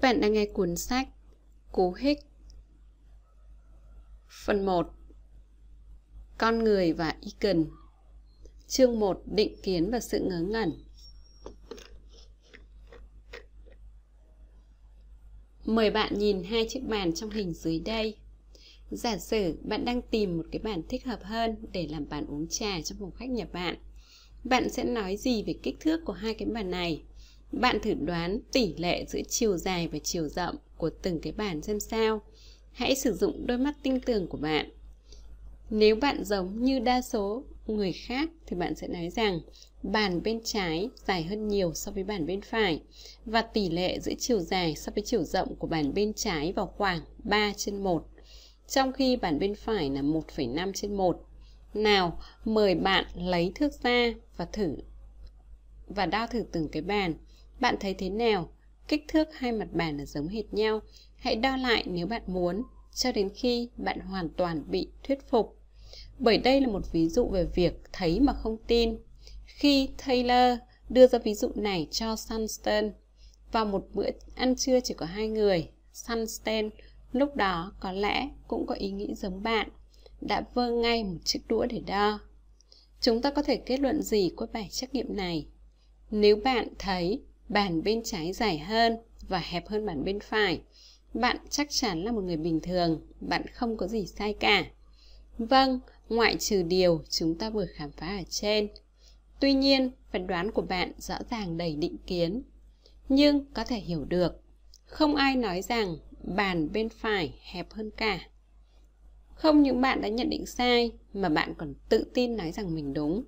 Các bạn đang nghe cuốn sách Cú hích. Phần 1 Con người và Icon Chương 1 Định kiến và sự ngớ ngẩn. Mời bạn nhìn hai chiếc bàn trong hình dưới đây. Giả sử bạn đang tìm một cái bàn thích hợp hơn để làm bàn uống trà trong phòng khách nhà bạn Bạn sẽ nói gì về kích thước của hai cái bàn này? Bạn thử đoán tỷ lệ giữa chiều dài và chiều rộng của từng cái bàn xem sao. Hãy sử dụng đôi mắt tinh tường của bạn. Nếu bạn giống như đa số người khác thì bạn sẽ nói rằng bàn bên trái dài hơn nhiều so với bàn bên phải và tỷ lệ giữa chiều dài so với chiều rộng của bàn bên trái vào khoảng 3 trên 1 trong khi bàn bên phải là 1,5 trên 1. Nào, mời bạn lấy thước ra và thử và đo thử từng cái bàn bạn thấy thế nào? Kích thước hai mặt bàn là giống hệt nhau. Hãy đo lại nếu bạn muốn, cho đến khi bạn hoàn toàn bị thuyết phục. Bởi đây là một ví dụ về việc thấy mà không tin. Khi Taylor đưa ra ví dụ này cho Sunstein, vào một bữa ăn trưa chỉ có hai người, Sunstein lúc đó có lẽ cũng có ý nghĩ giống bạn, đã vơ ngay một chiếc đũa để đo. Chúng ta có thể kết luận gì qua bài trắc nghiệm này? Nếu bạn thấy bàn bên trái dài hơn và hẹp hơn bàn bên phải. Bạn chắc chắn là một người bình thường, bạn không có gì sai cả. Vâng, ngoại trừ điều chúng ta vừa khám phá ở trên. Tuy nhiên, phán đoán của bạn rõ ràng đầy định kiến. Nhưng có thể hiểu được, không ai nói rằng bàn bên phải hẹp hơn cả. Không những bạn đã nhận định sai, mà bạn còn tự tin nói rằng mình đúng.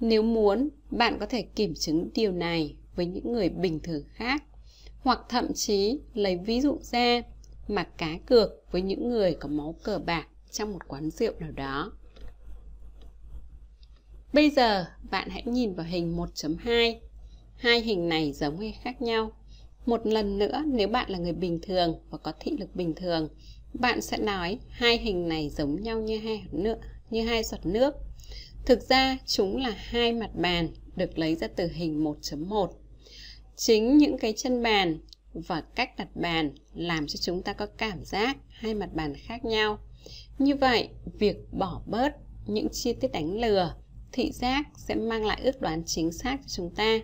Nếu muốn, bạn có thể kiểm chứng điều này với những người bình thường khác hoặc thậm chí lấy ví dụ ra mà cá cược với những người có máu cờ bạc trong một quán rượu nào đó. Bây giờ bạn hãy nhìn vào hình 1.2. Hai hình này giống hay khác nhau? Một lần nữa, nếu bạn là người bình thường và có thị lực bình thường, bạn sẽ nói hai hình này giống nhau như hai hạt nước, như hai giọt nước. Thực ra chúng là hai mặt bàn được lấy ra từ hình 1.1. Chính những cái chân bàn và cách đặt bàn làm cho chúng ta có cảm giác hai mặt bàn khác nhau. Như vậy, việc bỏ bớt những chi tiết đánh lừa, thị giác sẽ mang lại ước đoán chính xác cho chúng ta.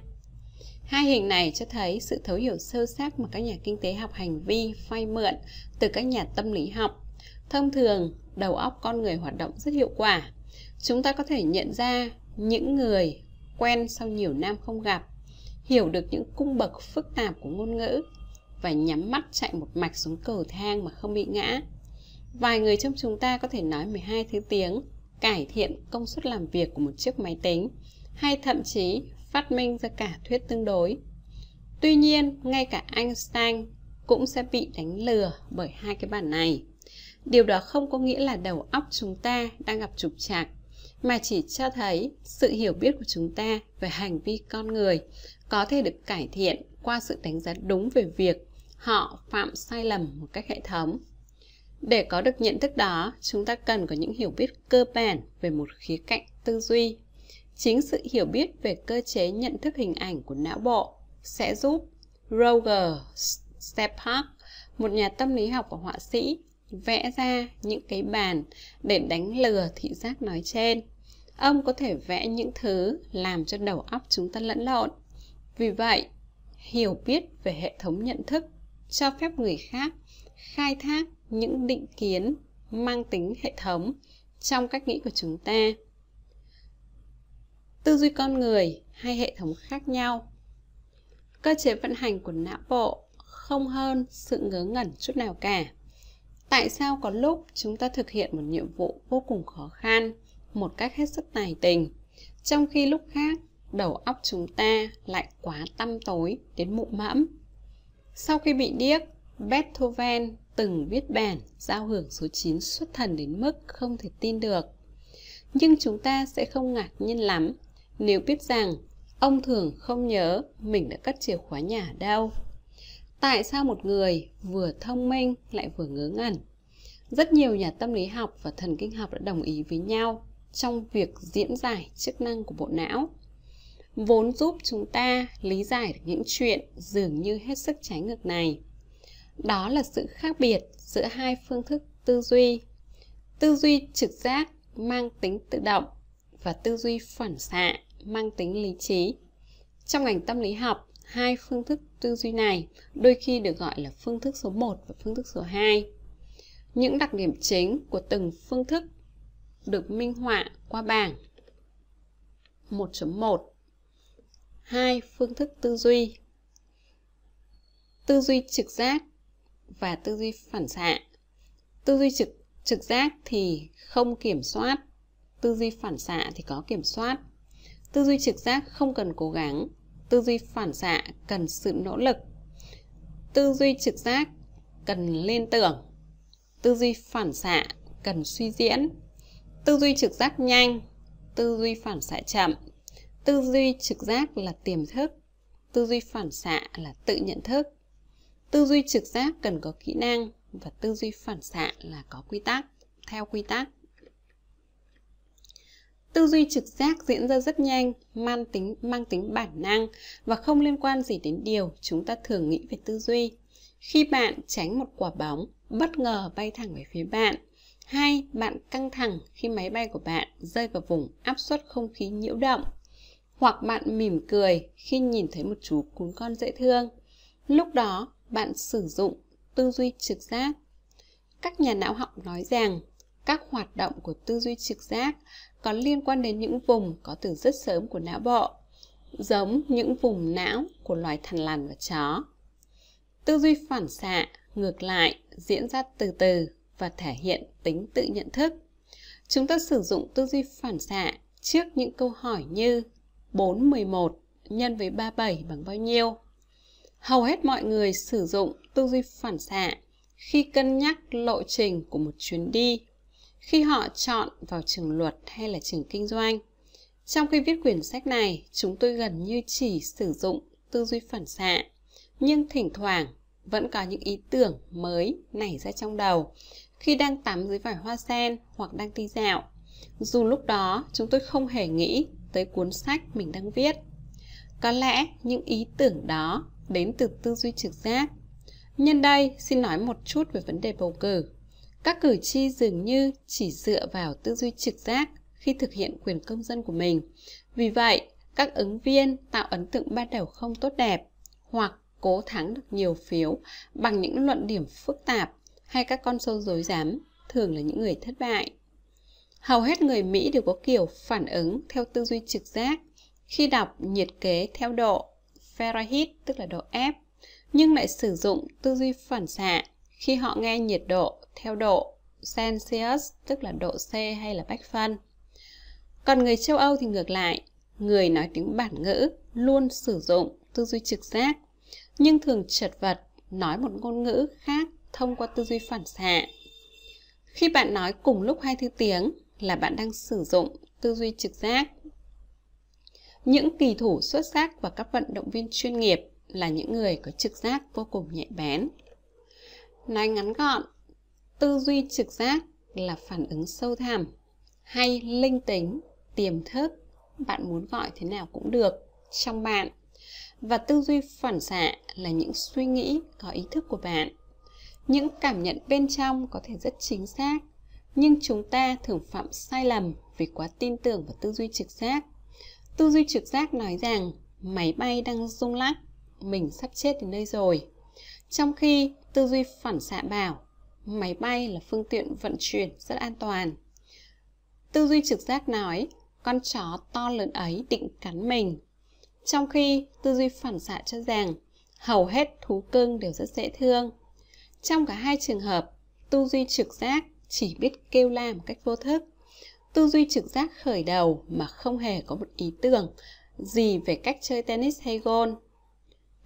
Hai hình này cho thấy sự thấu hiểu sâu sắc mà các nhà kinh tế học hành vi phai mượn từ các nhà tâm lý học. Thông thường, đầu óc con người hoạt động rất hiệu quả. Chúng ta có thể nhận ra những người quen sau nhiều năm không gặp hiểu được những cung bậc phức tạp của ngôn ngữ và nhắm mắt chạy một mạch xuống cầu thang mà không bị ngã. Vài người trong chúng ta có thể nói 12 thứ tiếng, cải thiện công suất làm việc của một chiếc máy tính, hay thậm chí phát minh ra cả thuyết tương đối. Tuy nhiên, ngay cả Einstein cũng sẽ bị đánh lừa bởi hai cái bản này. Điều đó không có nghĩa là đầu óc chúng ta đang gặp trục trặc, mà chỉ cho thấy sự hiểu biết của chúng ta về hành vi con người có thể được cải thiện qua sự đánh giá đúng về việc họ phạm sai lầm một cách hệ thống. Để có được nhận thức đó, chúng ta cần có những hiểu biết cơ bản về một khía cạnh tư duy. Chính sự hiểu biết về cơ chế nhận thức hình ảnh của não bộ sẽ giúp Roger Steppark, một nhà tâm lý học và họa sĩ, vẽ ra những cái bàn để đánh lừa thị giác nói trên. Ông có thể vẽ những thứ làm cho đầu óc chúng ta lẫn lộn vì vậy, hiểu biết về hệ thống nhận thức cho phép người khác khai thác những định kiến mang tính hệ thống trong cách nghĩ của chúng ta. Tư duy con người hay hệ thống khác nhau. Cơ chế vận hành của não bộ không hơn sự ngớ ngẩn chút nào cả. Tại sao có lúc chúng ta thực hiện một nhiệm vụ vô cùng khó khăn một cách hết sức tài tình, trong khi lúc khác đầu óc chúng ta lại quá tăm tối đến mụ mẫm. Sau khi bị điếc, Beethoven từng viết bản giao hưởng số 9 xuất thần đến mức không thể tin được. Nhưng chúng ta sẽ không ngạc nhiên lắm nếu biết rằng ông thường không nhớ mình đã cất chìa khóa nhà đâu. Tại sao một người vừa thông minh lại vừa ngớ ngẩn? Rất nhiều nhà tâm lý học và thần kinh học đã đồng ý với nhau trong việc diễn giải chức năng của bộ não vốn giúp chúng ta lý giải được những chuyện dường như hết sức trái ngược này. đó là sự khác biệt giữa hai phương thức tư duy. Tư duy trực giác mang tính tự động và tư duy phản xạ mang tính lý trí. Trong ngành tâm lý học, hai phương thức tư duy này đôi khi được gọi là phương thức số 1 và phương thức số 2 những đặc điểm chính của từng phương thức được minh họa qua bảng 1.1 hai phương thức tư duy. Tư duy trực giác và tư duy phản xạ. Tư duy trực trực giác thì không kiểm soát. Tư duy phản xạ thì có kiểm soát. Tư duy trực giác không cần cố gắng. Tư duy phản xạ cần sự nỗ lực. Tư duy trực giác cần liên tưởng. Tư duy phản xạ cần suy diễn. Tư duy trực giác nhanh. Tư duy phản xạ chậm tư duy trực giác là tiềm thức, tư duy phản xạ là tự nhận thức. Tư duy trực giác cần có kỹ năng và tư duy phản xạ là có quy tắc, theo quy tắc. Tư duy trực giác diễn ra rất nhanh, mang tính mang tính bản năng và không liên quan gì đến điều chúng ta thường nghĩ về tư duy. Khi bạn tránh một quả bóng, bất ngờ bay thẳng về phía bạn, hay bạn căng thẳng khi máy bay của bạn rơi vào vùng áp suất không khí nhiễu động hoặc bạn mỉm cười khi nhìn thấy một chú cún con dễ thương. Lúc đó, bạn sử dụng tư duy trực giác. Các nhà não học nói rằng, các hoạt động của tư duy trực giác có liên quan đến những vùng có từ rất sớm của não bộ, giống những vùng não của loài thằn lằn và chó. Tư duy phản xạ ngược lại diễn ra từ từ và thể hiện tính tự nhận thức. Chúng ta sử dụng tư duy phản xạ trước những câu hỏi như 411 nhân với 37 bằng bao nhiêu? Hầu hết mọi người sử dụng tư duy phản xạ khi cân nhắc lộ trình của một chuyến đi, khi họ chọn vào trường luật hay là trường kinh doanh. Trong khi viết quyển sách này, chúng tôi gần như chỉ sử dụng tư duy phản xạ, nhưng thỉnh thoảng vẫn có những ý tưởng mới nảy ra trong đầu khi đang tắm dưới vải hoa sen hoặc đang đi dạo. Dù lúc đó, chúng tôi không hề nghĩ tới cuốn sách mình đang viết. Có lẽ những ý tưởng đó đến từ tư duy trực giác. Nhân đây, xin nói một chút về vấn đề bầu cử. Các cử tri dường như chỉ dựa vào tư duy trực giác khi thực hiện quyền công dân của mình. Vì vậy, các ứng viên tạo ấn tượng ban đầu không tốt đẹp hoặc cố thắng được nhiều phiếu bằng những luận điểm phức tạp hay các con số dối dám thường là những người thất bại hầu hết người mỹ đều có kiểu phản ứng theo tư duy trực giác khi đọc nhiệt kế theo độ Fahrenheit tức là độ F nhưng lại sử dụng tư duy phản xạ khi họ nghe nhiệt độ theo độ Celsius tức là độ C hay là bách phân. Còn người châu Âu thì ngược lại, người nói tiếng bản ngữ luôn sử dụng tư duy trực giác nhưng thường chật vật nói một ngôn ngữ khác thông qua tư duy phản xạ. Khi bạn nói cùng lúc hai thứ tiếng là bạn đang sử dụng tư duy trực giác. Những kỳ thủ xuất sắc và các vận động viên chuyên nghiệp là những người có trực giác vô cùng nhạy bén. Nói ngắn gọn, tư duy trực giác là phản ứng sâu thẳm hay linh tính, tiềm thức, bạn muốn gọi thế nào cũng được trong bạn và tư duy phản xạ là những suy nghĩ có ý thức của bạn những cảm nhận bên trong có thể rất chính xác nhưng chúng ta thường phạm sai lầm vì quá tin tưởng vào tư duy trực giác. Tư duy trực giác nói rằng máy bay đang rung lắc mình sắp chết đến nơi rồi. Trong khi tư duy phản xạ bảo máy bay là phương tiện vận chuyển rất an toàn. Tư duy trực giác nói con chó to lớn ấy định cắn mình. Trong khi tư duy phản xạ cho rằng hầu hết thú cưng đều rất dễ thương. Trong cả hai trường hợp, tư duy trực giác chỉ biết kêu la một cách vô thức. Tư duy trực giác khởi đầu mà không hề có một ý tưởng gì về cách chơi tennis hay gôn.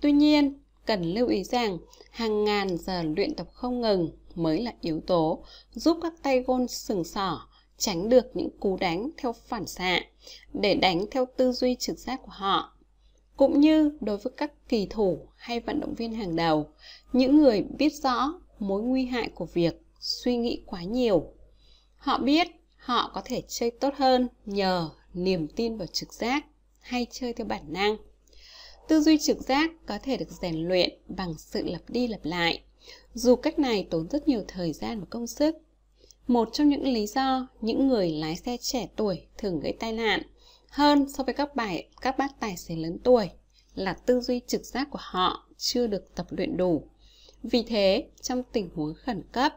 Tuy nhiên, cần lưu ý rằng hàng ngàn giờ luyện tập không ngừng mới là yếu tố giúp các tay gôn sừng sỏ tránh được những cú đánh theo phản xạ để đánh theo tư duy trực giác của họ cũng như đối với các kỳ thủ hay vận động viên hàng đầu những người biết rõ mối nguy hại của việc suy nghĩ quá nhiều họ biết họ có thể chơi tốt hơn nhờ niềm tin vào trực giác hay chơi theo bản năng tư duy trực giác có thể được rèn luyện bằng sự lặp đi lặp lại dù cách này tốn rất nhiều thời gian và công sức. Một trong những lý do những người lái xe trẻ tuổi thường gây tai nạn hơn so với các bài các bác tài xế lớn tuổi là tư duy trực giác của họ chưa được tập luyện đủ. Vì thế, trong tình huống khẩn cấp,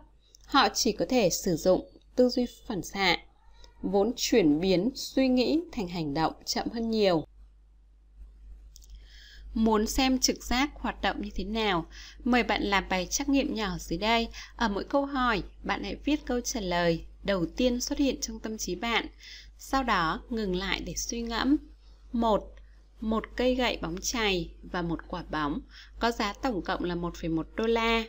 họ chỉ có thể sử dụng tư duy phản xạ, vốn chuyển biến suy nghĩ thành hành động chậm hơn nhiều. Muốn xem trực giác hoạt động như thế nào, mời bạn làm bài trắc nghiệm nhỏ dưới đây. Ở mỗi câu hỏi, bạn hãy viết câu trả lời đầu tiên xuất hiện trong tâm trí bạn. Sau đó, ngừng lại để suy ngẫm. 1. Một cây gậy bóng chày và một quả bóng có giá tổng cộng là 1,1 đô la.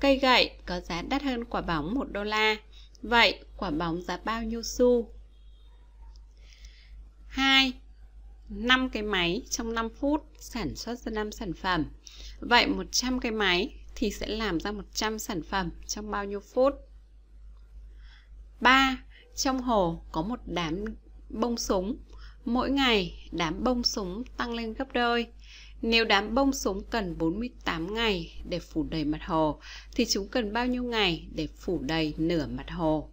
Cây gậy có giá đắt hơn quả bóng 1 đô la. Vậy, quả bóng giá bao nhiêu xu? 2. 5 cái máy trong 5 phút sản xuất ra 5 sản phẩm. Vậy 100 cái máy thì sẽ làm ra 100 sản phẩm trong bao nhiêu phút? 3. Trong hồ có một đám bông súng. Mỗi ngày đám bông súng tăng lên gấp đôi. Nếu đám bông súng cần 48 ngày để phủ đầy mặt hồ thì chúng cần bao nhiêu ngày để phủ đầy nửa mặt hồ?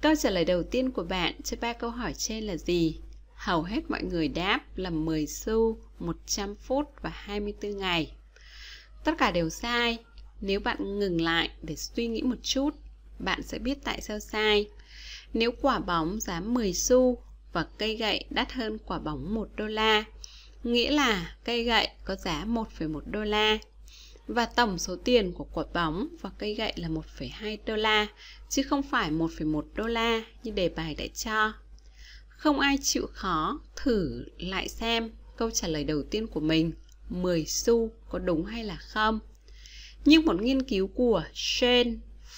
Câu trả lời đầu tiên của bạn cho ba câu hỏi trên là gì? Hầu hết mọi người đáp là 10 xu, 100 phút và 24 ngày. Tất cả đều sai. Nếu bạn ngừng lại để suy nghĩ một chút, bạn sẽ biết tại sao sai. Nếu quả bóng giá 10 xu và cây gậy đắt hơn quả bóng 1 đô la, nghĩa là cây gậy có giá 1,1 đô la và tổng số tiền của quả bóng và cây gậy là 1,2 đô la chứ không phải 1,1 đô la như đề bài đã cho. Không ai chịu khó thử lại xem câu trả lời đầu tiên của mình 10 xu có đúng hay là không. Nhưng một nghiên cứu của Shane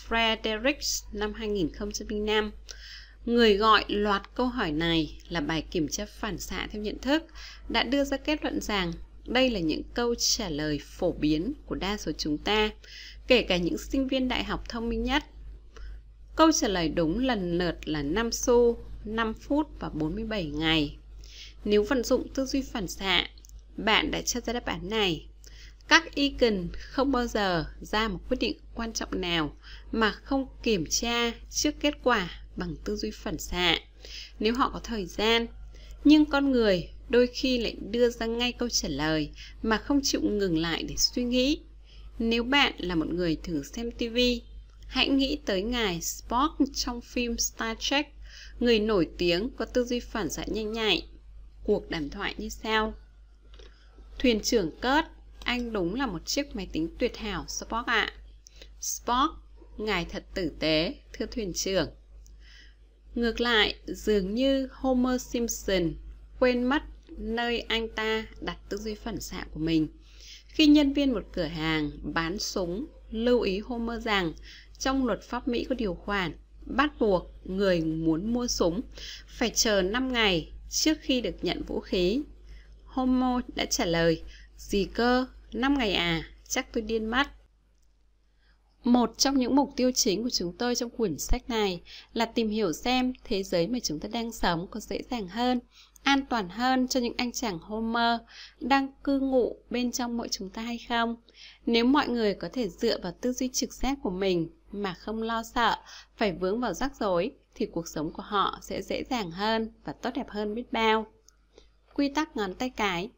Fredericks năm 2005 Người gọi loạt câu hỏi này là bài kiểm tra phản xạ theo nhận thức đã đưa ra kết luận rằng đây là những câu trả lời phổ biến của đa số chúng ta, kể cả những sinh viên đại học thông minh nhất. Câu trả lời đúng lần lượt là 5 xu, 5 phút và 47 ngày. Nếu vận dụng tư duy phản xạ, bạn đã cho ra đáp án này. Các icon không bao giờ ra một quyết định quan trọng nào mà không kiểm tra trước kết quả bằng tư duy phản xạ. Nếu họ có thời gian, nhưng con người đôi khi lại đưa ra ngay câu trả lời mà không chịu ngừng lại để suy nghĩ. Nếu bạn là một người thường xem TV, hãy nghĩ tới ngài Spock trong phim Star Trek, người nổi tiếng có tư duy phản xạ nhanh nhạy. Cuộc đàm thoại như sau. Thuyền trưởng Kurt, anh đúng là một chiếc máy tính tuyệt hảo Spock ạ. À. Spock, ngài thật tử tế, thưa thuyền trưởng. Ngược lại, dường như Homer Simpson quên mất nơi anh ta đặt tư duy phản xạ của mình. Khi nhân viên một cửa hàng bán súng lưu ý Homer rằng trong luật pháp Mỹ có điều khoản bắt buộc người muốn mua súng phải chờ 5 ngày trước khi được nhận vũ khí. Homer đã trả lời, gì cơ, 5 ngày à, chắc tôi điên mất. Một trong những mục tiêu chính của chúng tôi trong quyển sách này là tìm hiểu xem thế giới mà chúng ta đang sống có dễ dàng hơn an toàn hơn cho những anh chàng Homer đang cư ngụ bên trong mỗi chúng ta hay không? Nếu mọi người có thể dựa vào tư duy trực giác của mình mà không lo sợ phải vướng vào rắc rối thì cuộc sống của họ sẽ dễ dàng hơn và tốt đẹp hơn biết bao. Quy tắc ngón tay cái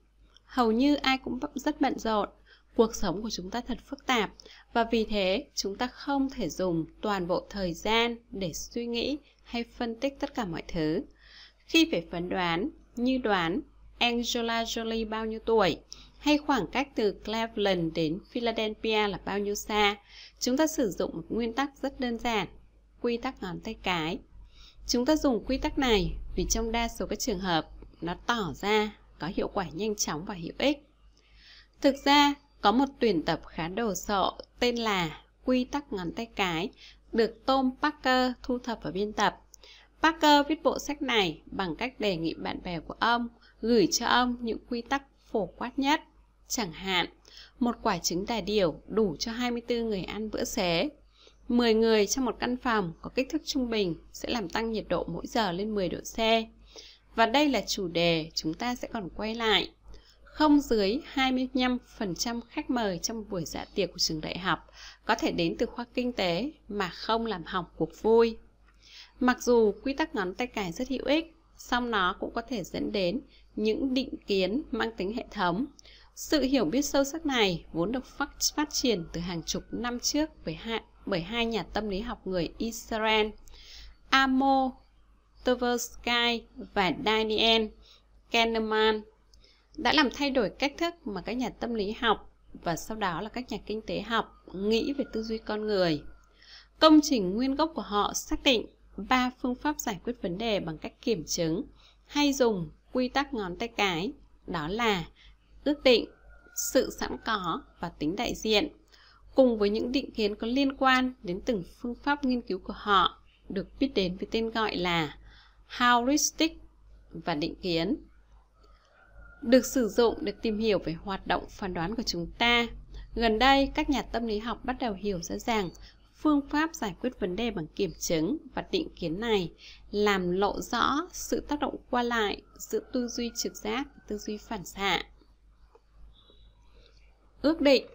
Hầu như ai cũng rất bận rộn, cuộc sống của chúng ta thật phức tạp và vì thế chúng ta không thể dùng toàn bộ thời gian để suy nghĩ hay phân tích tất cả mọi thứ. Khi phải phán đoán, như đoán Angela Jolie bao nhiêu tuổi, hay khoảng cách từ Cleveland đến Philadelphia là bao nhiêu xa, chúng ta sử dụng một nguyên tắc rất đơn giản, quy tắc ngón tay cái. Chúng ta dùng quy tắc này vì trong đa số các trường hợp nó tỏ ra có hiệu quả nhanh chóng và hữu ích. Thực ra, có một tuyển tập khá đồ sộ tên là Quy tắc ngón tay cái được Tom Parker thu thập và biên tập. Parker viết bộ sách này bằng cách đề nghị bạn bè của ông gửi cho ông những quy tắc phổ quát nhất. Chẳng hạn, một quả trứng đà điểu đủ cho 24 người ăn bữa xế. 10 người trong một căn phòng có kích thước trung bình sẽ làm tăng nhiệt độ mỗi giờ lên 10 độ C. Và đây là chủ đề chúng ta sẽ còn quay lại không dưới 25% khách mời trong buổi dạ tiệc của trường đại học có thể đến từ khoa kinh tế mà không làm hỏng cuộc vui. Mặc dù quy tắc ngón tay cài rất hữu ích, song nó cũng có thể dẫn đến những định kiến mang tính hệ thống. Sự hiểu biết sâu sắc này vốn được phát, phát triển từ hàng chục năm trước bởi hai, bởi hai nhà tâm lý học người Israel, Amo Tversky và Daniel Kahneman đã làm thay đổi cách thức mà các nhà tâm lý học và sau đó là các nhà kinh tế học nghĩ về tư duy con người. Công trình nguyên gốc của họ xác định ba phương pháp giải quyết vấn đề bằng cách kiểm chứng hay dùng quy tắc ngón tay cái, đó là ước định, sự sẵn có và tính đại diện, cùng với những định kiến có liên quan đến từng phương pháp nghiên cứu của họ, được biết đến với tên gọi là heuristic và định kiến được sử dụng để tìm hiểu về hoạt động phán đoán của chúng ta. Gần đây, các nhà tâm lý học bắt đầu hiểu rõ ràng phương pháp giải quyết vấn đề bằng kiểm chứng và định kiến này làm lộ rõ sự tác động qua lại giữa tư duy trực giác và tư duy phản xạ. Ước định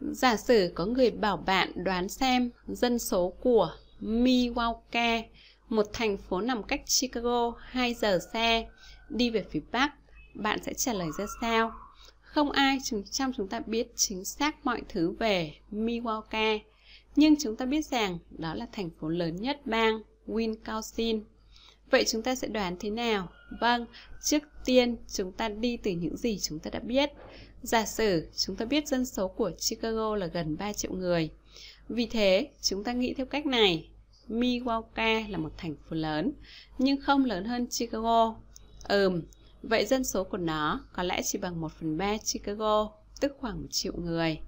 Giả sử có người bảo bạn đoán xem dân số của Milwaukee, một thành phố nằm cách Chicago 2 giờ xe, đi về phía Bắc, bạn sẽ trả lời ra sao? Không ai trong chúng ta biết chính xác mọi thứ về Milwaukee, nhưng chúng ta biết rằng đó là thành phố lớn nhất bang Wisconsin. Vậy chúng ta sẽ đoán thế nào? Vâng, trước tiên chúng ta đi từ những gì chúng ta đã biết. Giả sử chúng ta biết dân số của Chicago là gần 3 triệu người. Vì thế, chúng ta nghĩ theo cách này. Milwaukee là một thành phố lớn, nhưng không lớn hơn Chicago. Ừm, vậy dân số của nó có lẽ chỉ bằng 1 phần 3 Chicago, tức khoảng 1 triệu người.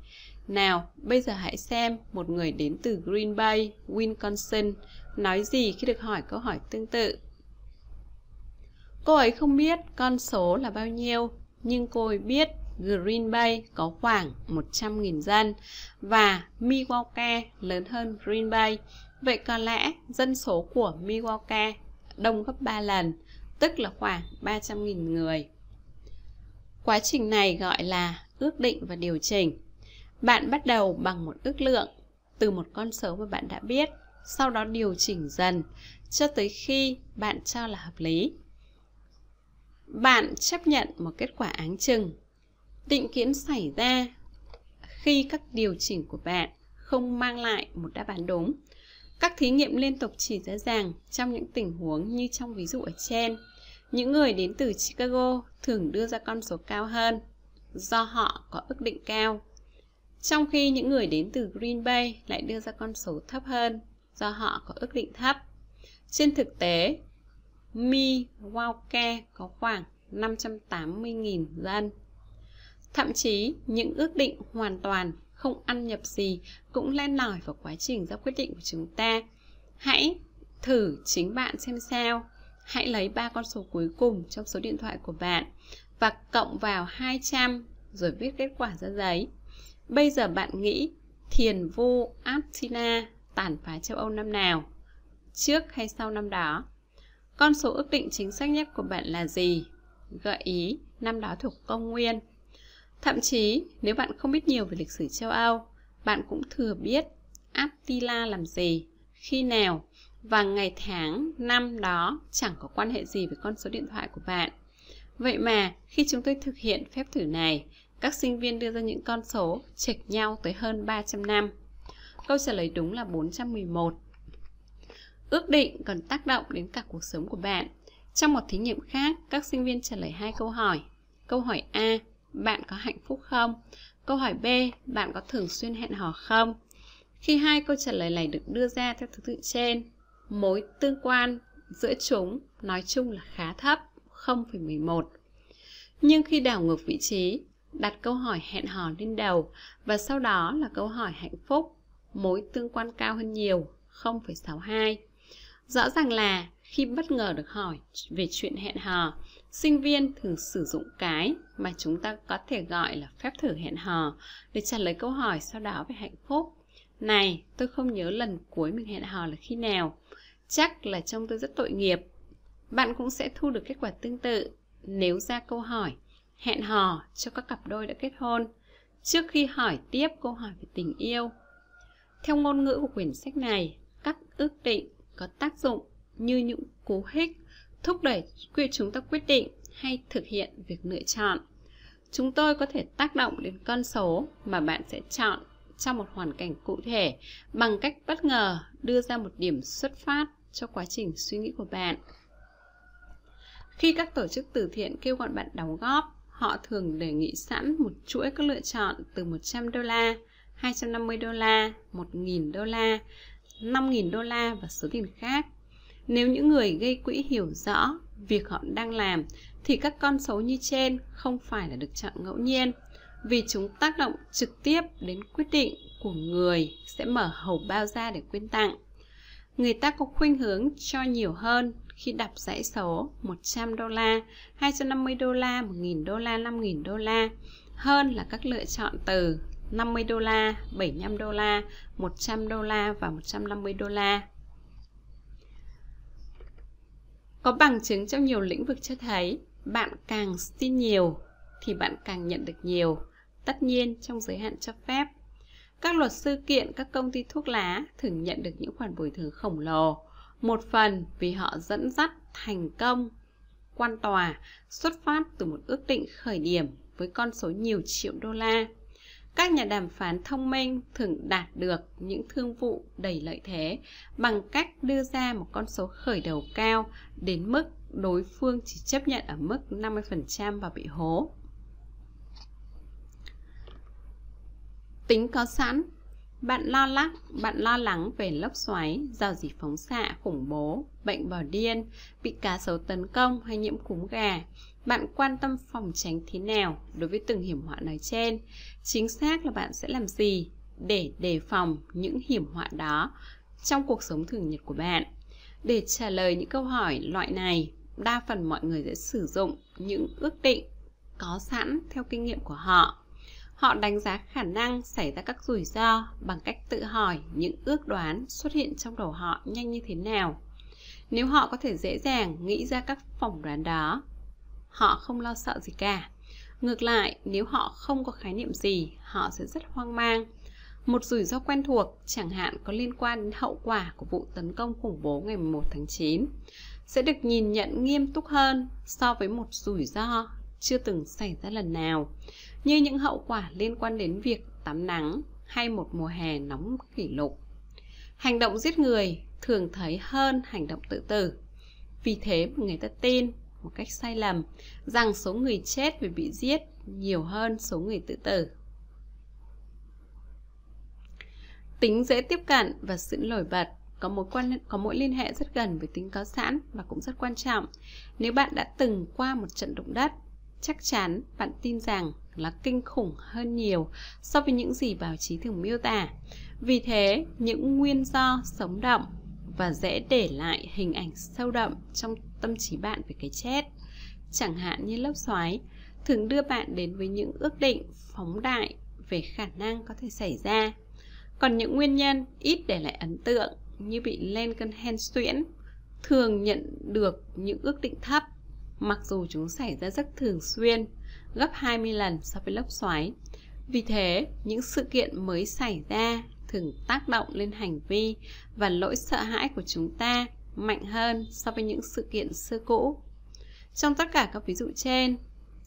Nào, bây giờ hãy xem một người đến từ Green Bay, Wisconsin nói gì khi được hỏi câu hỏi tương tự. Cô ấy không biết con số là bao nhiêu, nhưng cô ấy biết Green Bay có khoảng 100.000 dân và Milwaukee lớn hơn Green Bay. Vậy có lẽ dân số của Milwaukee đông gấp 3 lần, tức là khoảng 300.000 người. Quá trình này gọi là ước định và điều chỉnh. Bạn bắt đầu bằng một ước lượng từ một con số mà bạn đã biết, sau đó điều chỉnh dần cho tới khi bạn cho là hợp lý. Bạn chấp nhận một kết quả áng chừng. Định kiến xảy ra khi các điều chỉnh của bạn không mang lại một đáp án đúng. Các thí nghiệm liên tục chỉ ra rằng trong những tình huống như trong ví dụ ở trên, những người đến từ Chicago thường đưa ra con số cao hơn do họ có ước định cao trong khi những người đến từ Green Bay lại đưa ra con số thấp hơn do họ có ước định thấp. Trên thực tế, Milwaukee có khoảng 580.000 dân. Thậm chí, những ước định hoàn toàn không ăn nhập gì, cũng len lỏi vào quá trình ra quyết định của chúng ta. Hãy thử chính bạn xem sao. Hãy lấy ba con số cuối cùng trong số điện thoại của bạn và cộng vào 200 rồi viết kết quả ra giấy. Bây giờ bạn nghĩ thiền vu Attina tàn phá châu Âu năm nào? Trước hay sau năm đó? Con số ước định chính xác nhất của bạn là gì? Gợi ý, năm đó thuộc công nguyên. Thậm chí, nếu bạn không biết nhiều về lịch sử châu Âu, bạn cũng thừa biết Attila làm gì, khi nào và ngày tháng năm đó chẳng có quan hệ gì với con số điện thoại của bạn. Vậy mà, khi chúng tôi thực hiện phép thử này, các sinh viên đưa ra những con số chệch nhau tới hơn 300 năm. Câu trả lời đúng là 411. Ước định còn tác động đến cả cuộc sống của bạn. Trong một thí nghiệm khác, các sinh viên trả lời hai câu hỏi. Câu hỏi A, bạn có hạnh phúc không? Câu hỏi B, bạn có thường xuyên hẹn hò không? Khi hai câu trả lời này được đưa ra theo thứ tự trên, mối tương quan giữa chúng nói chung là khá thấp, 0,11. Nhưng khi đảo ngược vị trí, đặt câu hỏi hẹn hò lên đầu và sau đó là câu hỏi hạnh phúc, mối tương quan cao hơn nhiều, 0,62. Rõ ràng là khi bất ngờ được hỏi về chuyện hẹn hò, sinh viên thường sử dụng cái mà chúng ta có thể gọi là phép thử hẹn hò để trả lời câu hỏi sau đó về hạnh phúc. Này, tôi không nhớ lần cuối mình hẹn hò là khi nào. Chắc là trông tôi rất tội nghiệp. Bạn cũng sẽ thu được kết quả tương tự nếu ra câu hỏi hẹn hò cho các cặp đôi đã kết hôn trước khi hỏi tiếp câu hỏi về tình yêu. Theo ngôn ngữ của quyển sách này, các ước định có tác dụng như những cú hích thúc đẩy chúng ta quyết định hay thực hiện việc lựa chọn. Chúng tôi có thể tác động đến con số mà bạn sẽ chọn trong một hoàn cảnh cụ thể bằng cách bất ngờ đưa ra một điểm xuất phát cho quá trình suy nghĩ của bạn. Khi các tổ chức từ thiện kêu gọi bạn đóng góp, họ thường đề nghị sẵn một chuỗi các lựa chọn từ 100 đô la, 250 đô la, 1.000 đô la, 5.000 đô la và số tiền khác. Nếu những người gây quỹ hiểu rõ việc họ đang làm thì các con số như trên không phải là được chọn ngẫu nhiên vì chúng tác động trực tiếp đến quyết định của người sẽ mở hầu bao ra để quyên tặng. Người ta có khuynh hướng cho nhiều hơn khi đọc dãy số 100 đô la, 250 đô la, 1.000 đô la, 5.000 đô la hơn là các lựa chọn từ 50 đô la, 75 đô la, 100 đô la và 150 đô la. Có bằng chứng trong nhiều lĩnh vực cho thấy bạn càng xin nhiều thì bạn càng nhận được nhiều, tất nhiên trong giới hạn cho phép. Các luật sư kiện các công ty thuốc lá thường nhận được những khoản bồi thường khổng lồ, một phần vì họ dẫn dắt thành công quan tòa xuất phát từ một ước định khởi điểm với con số nhiều triệu đô la. Các nhà đàm phán thông minh thường đạt được những thương vụ đầy lợi thế bằng cách đưa ra một con số khởi đầu cao đến mức đối phương chỉ chấp nhận ở mức 50% và bị hố. Tính có sẵn bạn lo lắng, bạn lo lắng về lốc xoáy, rào gì phóng xạ, khủng bố, bệnh bò điên, bị cá sấu tấn công hay nhiễm cúm gà. Bạn quan tâm phòng tránh thế nào đối với từng hiểm họa nói trên? Chính xác là bạn sẽ làm gì để đề phòng những hiểm họa đó trong cuộc sống thường nhật của bạn? Để trả lời những câu hỏi loại này, đa phần mọi người sẽ sử dụng những ước định có sẵn theo kinh nghiệm của họ Họ đánh giá khả năng xảy ra các rủi ro bằng cách tự hỏi những ước đoán xuất hiện trong đầu họ nhanh như thế nào. Nếu họ có thể dễ dàng nghĩ ra các phỏng đoán đó, họ không lo sợ gì cả. Ngược lại, nếu họ không có khái niệm gì, họ sẽ rất hoang mang. Một rủi ro quen thuộc, chẳng hạn có liên quan đến hậu quả của vụ tấn công khủng bố ngày 11 tháng 9, sẽ được nhìn nhận nghiêm túc hơn so với một rủi ro chưa từng xảy ra lần nào như những hậu quả liên quan đến việc tắm nắng hay một mùa hè nóng kỷ lục. Hành động giết người thường thấy hơn hành động tự tử. Vì thế người ta tin một cách sai lầm rằng số người chết vì bị giết nhiều hơn số người tự tử. Tính dễ tiếp cận và sự nổi bật có mối quan có mối liên hệ rất gần với tính có sẵn và cũng rất quan trọng. Nếu bạn đã từng qua một trận động đất, chắc chắn bạn tin rằng là kinh khủng hơn nhiều so với những gì báo chí thường miêu tả. Vì thế, những nguyên do sống động và dễ để lại hình ảnh sâu đậm trong tâm trí bạn về cái chết, chẳng hạn như lốc xoáy, thường đưa bạn đến với những ước định phóng đại về khả năng có thể xảy ra. Còn những nguyên nhân ít để lại ấn tượng như bị lên cơn hen suyễn thường nhận được những ước định thấp mặc dù chúng xảy ra rất thường xuyên gấp 20 lần so với lốc xoáy. Vì thế, những sự kiện mới xảy ra thường tác động lên hành vi và lỗi sợ hãi của chúng ta mạnh hơn so với những sự kiện xưa cũ. Trong tất cả các ví dụ trên,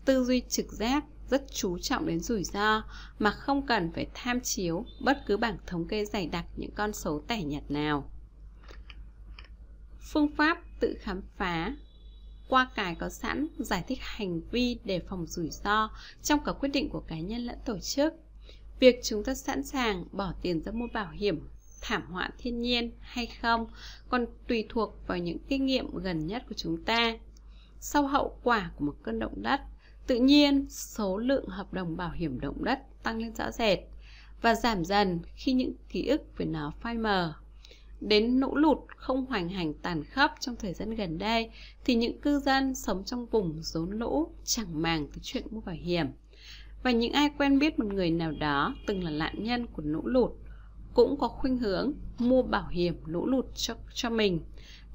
tư duy trực giác rất chú trọng đến rủi ro mà không cần phải tham chiếu bất cứ bảng thống kê dày đặc những con số tẻ nhạt nào. Phương pháp tự khám phá qua cài có sẵn giải thích hành vi để phòng rủi ro trong cả quyết định của cá nhân lẫn tổ chức. Việc chúng ta sẵn sàng bỏ tiền ra mua bảo hiểm thảm họa thiên nhiên hay không còn tùy thuộc vào những kinh nghiệm gần nhất của chúng ta. Sau hậu quả của một cơn động đất, tự nhiên số lượng hợp đồng bảo hiểm động đất tăng lên rõ rệt và giảm dần khi những ký ức về nó phai mờ đến lũ lụt không hoành hành tàn khốc trong thời gian gần đây thì những cư dân sống trong vùng rốn lũ chẳng màng tới chuyện mua bảo hiểm. Và những ai quen biết một người nào đó từng là nạn nhân của lũ lụt cũng có khuynh hướng mua bảo hiểm lũ lụt cho, cho mình,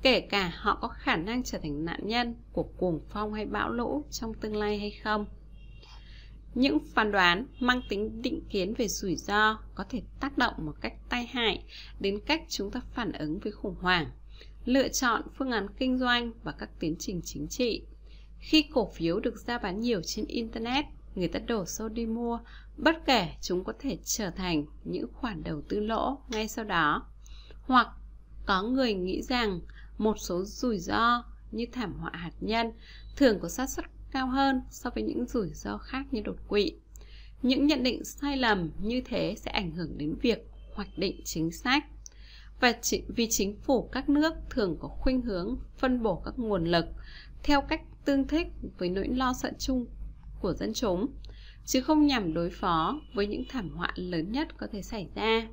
kể cả họ có khả năng trở thành nạn nhân của cuồng phong hay bão lũ trong tương lai hay không những phán đoán mang tính định kiến về rủi ro có thể tác động một cách tai hại đến cách chúng ta phản ứng với khủng hoảng, lựa chọn phương án kinh doanh và các tiến trình chính trị. Khi cổ phiếu được ra bán nhiều trên internet, người ta đổ xô đi mua, bất kể chúng có thể trở thành những khoản đầu tư lỗ ngay sau đó. Hoặc có người nghĩ rằng một số rủi ro như thảm họa hạt nhân thường có xác suất cao hơn so với những rủi ro khác như đột quỵ. Những nhận định sai lầm như thế sẽ ảnh hưởng đến việc hoạch định chính sách. Và chỉ, vì chính phủ các nước thường có khuynh hướng phân bổ các nguồn lực theo cách tương thích với nỗi lo sợ chung của dân chúng, chứ không nhằm đối phó với những thảm họa lớn nhất có thể xảy ra.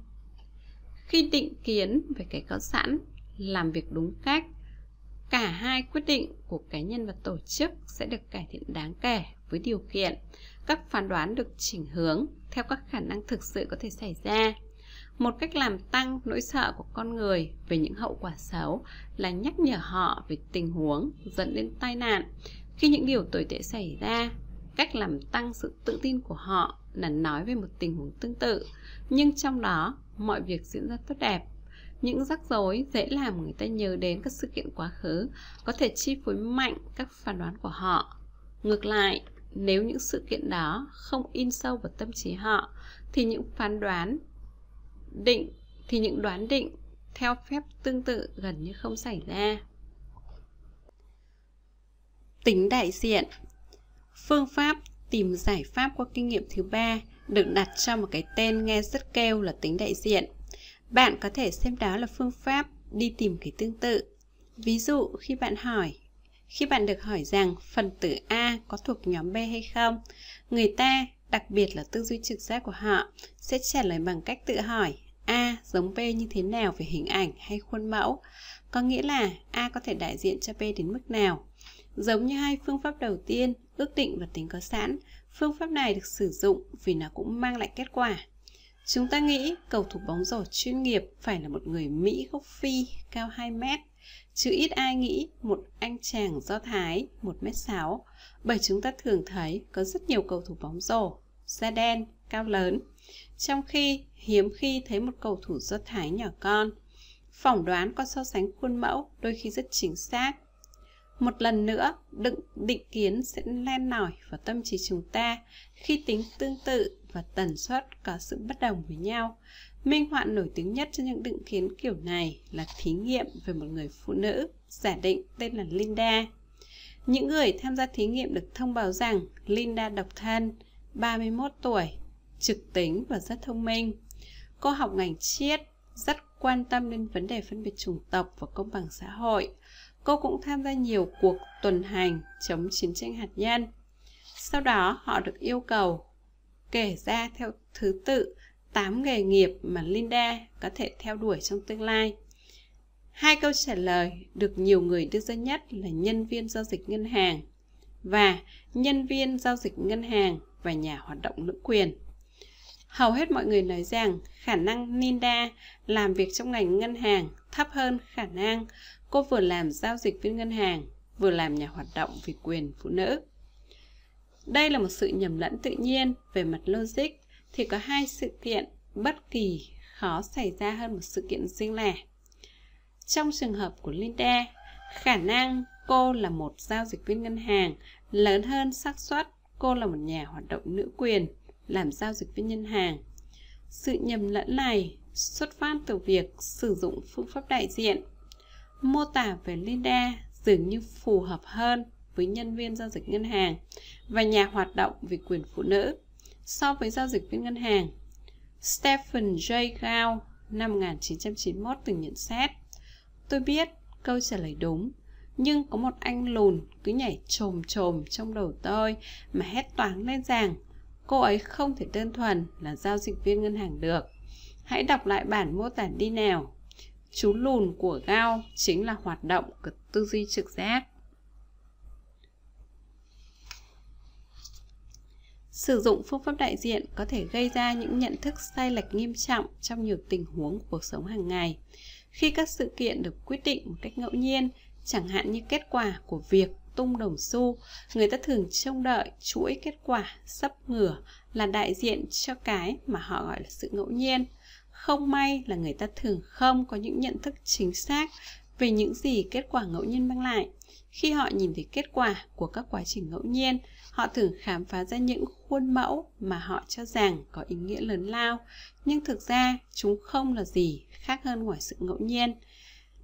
Khi định kiến về cái có sẵn, làm việc đúng cách cả hai quyết định của cá nhân và tổ chức sẽ được cải thiện đáng kể với điều kiện các phán đoán được chỉnh hướng theo các khả năng thực sự có thể xảy ra. Một cách làm tăng nỗi sợ của con người về những hậu quả xấu là nhắc nhở họ về tình huống dẫn đến tai nạn. Khi những điều tồi tệ xảy ra, cách làm tăng sự tự tin của họ là nói về một tình huống tương tự, nhưng trong đó mọi việc diễn ra tốt đẹp những rắc rối dễ làm người ta nhớ đến các sự kiện quá khứ, có thể chi phối mạnh các phán đoán của họ. Ngược lại, nếu những sự kiện đó không in sâu vào tâm trí họ, thì những phán đoán định, thì những đoán định theo phép tương tự gần như không xảy ra. Tính đại diện. Phương pháp tìm giải pháp qua kinh nghiệm thứ ba được đặt cho một cái tên nghe rất kêu là tính đại diện bạn có thể xem đó là phương pháp đi tìm cái tương tự. Ví dụ khi bạn hỏi, khi bạn được hỏi rằng phần tử A có thuộc nhóm B hay không, người ta, đặc biệt là tư duy trực giác của họ, sẽ trả lời bằng cách tự hỏi A giống B như thế nào về hình ảnh hay khuôn mẫu, có nghĩa là A có thể đại diện cho B đến mức nào. Giống như hai phương pháp đầu tiên, ước định và tính có sẵn, phương pháp này được sử dụng vì nó cũng mang lại kết quả Chúng ta nghĩ cầu thủ bóng rổ chuyên nghiệp phải là một người Mỹ gốc Phi cao 2 mét, chứ ít ai nghĩ một anh chàng Do Thái 1m6, bởi chúng ta thường thấy có rất nhiều cầu thủ bóng rổ, da đen, cao lớn, trong khi hiếm khi thấy một cầu thủ Do Thái nhỏ con. Phỏng đoán qua so sánh khuôn mẫu đôi khi rất chính xác. Một lần nữa, đựng định kiến sẽ len nổi vào tâm trí chúng ta khi tính tương tự và tần suất có sự bất đồng với nhau. Minh họa nổi tiếng nhất cho những định kiến kiểu này là thí nghiệm về một người phụ nữ giả định tên là Linda. Những người tham gia thí nghiệm được thông báo rằng Linda độc thân, 31 tuổi, trực tính và rất thông minh. Cô học ngành triết, rất quan tâm đến vấn đề phân biệt chủng tộc và công bằng xã hội. Cô cũng tham gia nhiều cuộc tuần hành chống chiến tranh hạt nhân. Sau đó họ được yêu cầu kể ra theo thứ tự 8 nghề nghiệp mà Linda có thể theo đuổi trong tương lai. Hai câu trả lời được nhiều người đưa ra nhất là nhân viên giao dịch ngân hàng và nhân viên giao dịch ngân hàng và nhà hoạt động nữ quyền. Hầu hết mọi người nói rằng khả năng Linda làm việc trong ngành ngân hàng thấp hơn khả năng cô vừa làm giao dịch viên ngân hàng, vừa làm nhà hoạt động vì quyền phụ nữ. Đây là một sự nhầm lẫn tự nhiên về mặt logic thì có hai sự kiện bất kỳ khó xảy ra hơn một sự kiện riêng lẻ. Trong trường hợp của Linda, khả năng cô là một giao dịch viên ngân hàng lớn hơn xác suất cô là một nhà hoạt động nữ quyền làm giao dịch viên ngân hàng. Sự nhầm lẫn này xuất phát từ việc sử dụng phương pháp đại diện. Mô tả về Linda dường như phù hợp hơn với nhân viên giao dịch ngân hàng và nhà hoạt động vì quyền phụ nữ so với giao dịch viên ngân hàng. Stephen J. Gao năm 1991 từng nhận xét, Tôi biết câu trả lời đúng, nhưng có một anh lùn cứ nhảy trồm trồm trong đầu tôi mà hét toáng lên rằng cô ấy không thể đơn thuần là giao dịch viên ngân hàng được. Hãy đọc lại bản mô tả đi nào. Chú lùn của Gao chính là hoạt động của tư duy trực giác. Sử dụng phương pháp đại diện có thể gây ra những nhận thức sai lệch nghiêm trọng trong nhiều tình huống cuộc sống hàng ngày. Khi các sự kiện được quyết định một cách ngẫu nhiên, chẳng hạn như kết quả của việc tung đồng xu, người ta thường trông đợi chuỗi kết quả sắp ngửa là đại diện cho cái mà họ gọi là sự ngẫu nhiên. Không may là người ta thường không có những nhận thức chính xác về những gì kết quả ngẫu nhiên mang lại. Khi họ nhìn thấy kết quả của các quá trình ngẫu nhiên, họ thường khám phá ra những khuôn mẫu mà họ cho rằng có ý nghĩa lớn lao, nhưng thực ra chúng không là gì khác hơn ngoài sự ngẫu nhiên.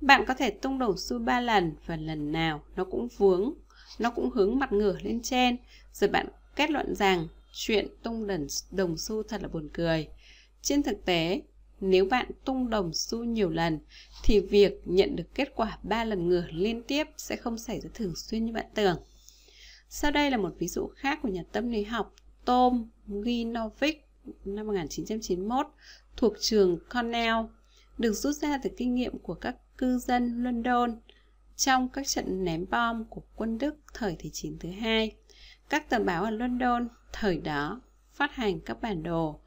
Bạn có thể tung đầu xu ba lần và lần nào nó cũng vướng, nó cũng hướng mặt ngửa lên trên, rồi bạn kết luận rằng chuyện tung đần đồng xu thật là buồn cười. Trên thực tế, nếu bạn tung đồng xu nhiều lần thì việc nhận được kết quả 3 lần ngửa liên tiếp sẽ không xảy ra thường xuyên như bạn tưởng. Sau đây là một ví dụ khác của nhà tâm lý học Tom Ginovic, năm 1991 thuộc trường Cornell, được rút ra từ kinh nghiệm của các cư dân London trong các trận ném bom của quân Đức thời Thế chiến thứ hai. Các tờ báo ở London thời đó phát hành các bản đồ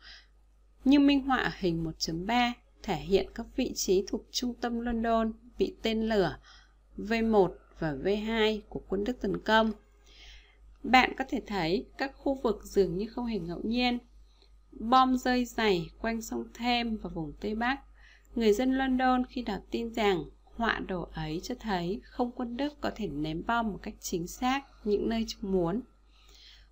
như minh họa ở hình 1.3 thể hiện các vị trí thuộc trung tâm London bị tên lửa V1 và V2 của quân Đức tấn công. Bạn có thể thấy các khu vực dường như không hề ngẫu nhiên. Bom rơi dày quanh sông Thêm và vùng Tây Bắc. Người dân London khi đọc tin rằng họa đồ ấy cho thấy không quân Đức có thể ném bom một cách chính xác những nơi chúng muốn.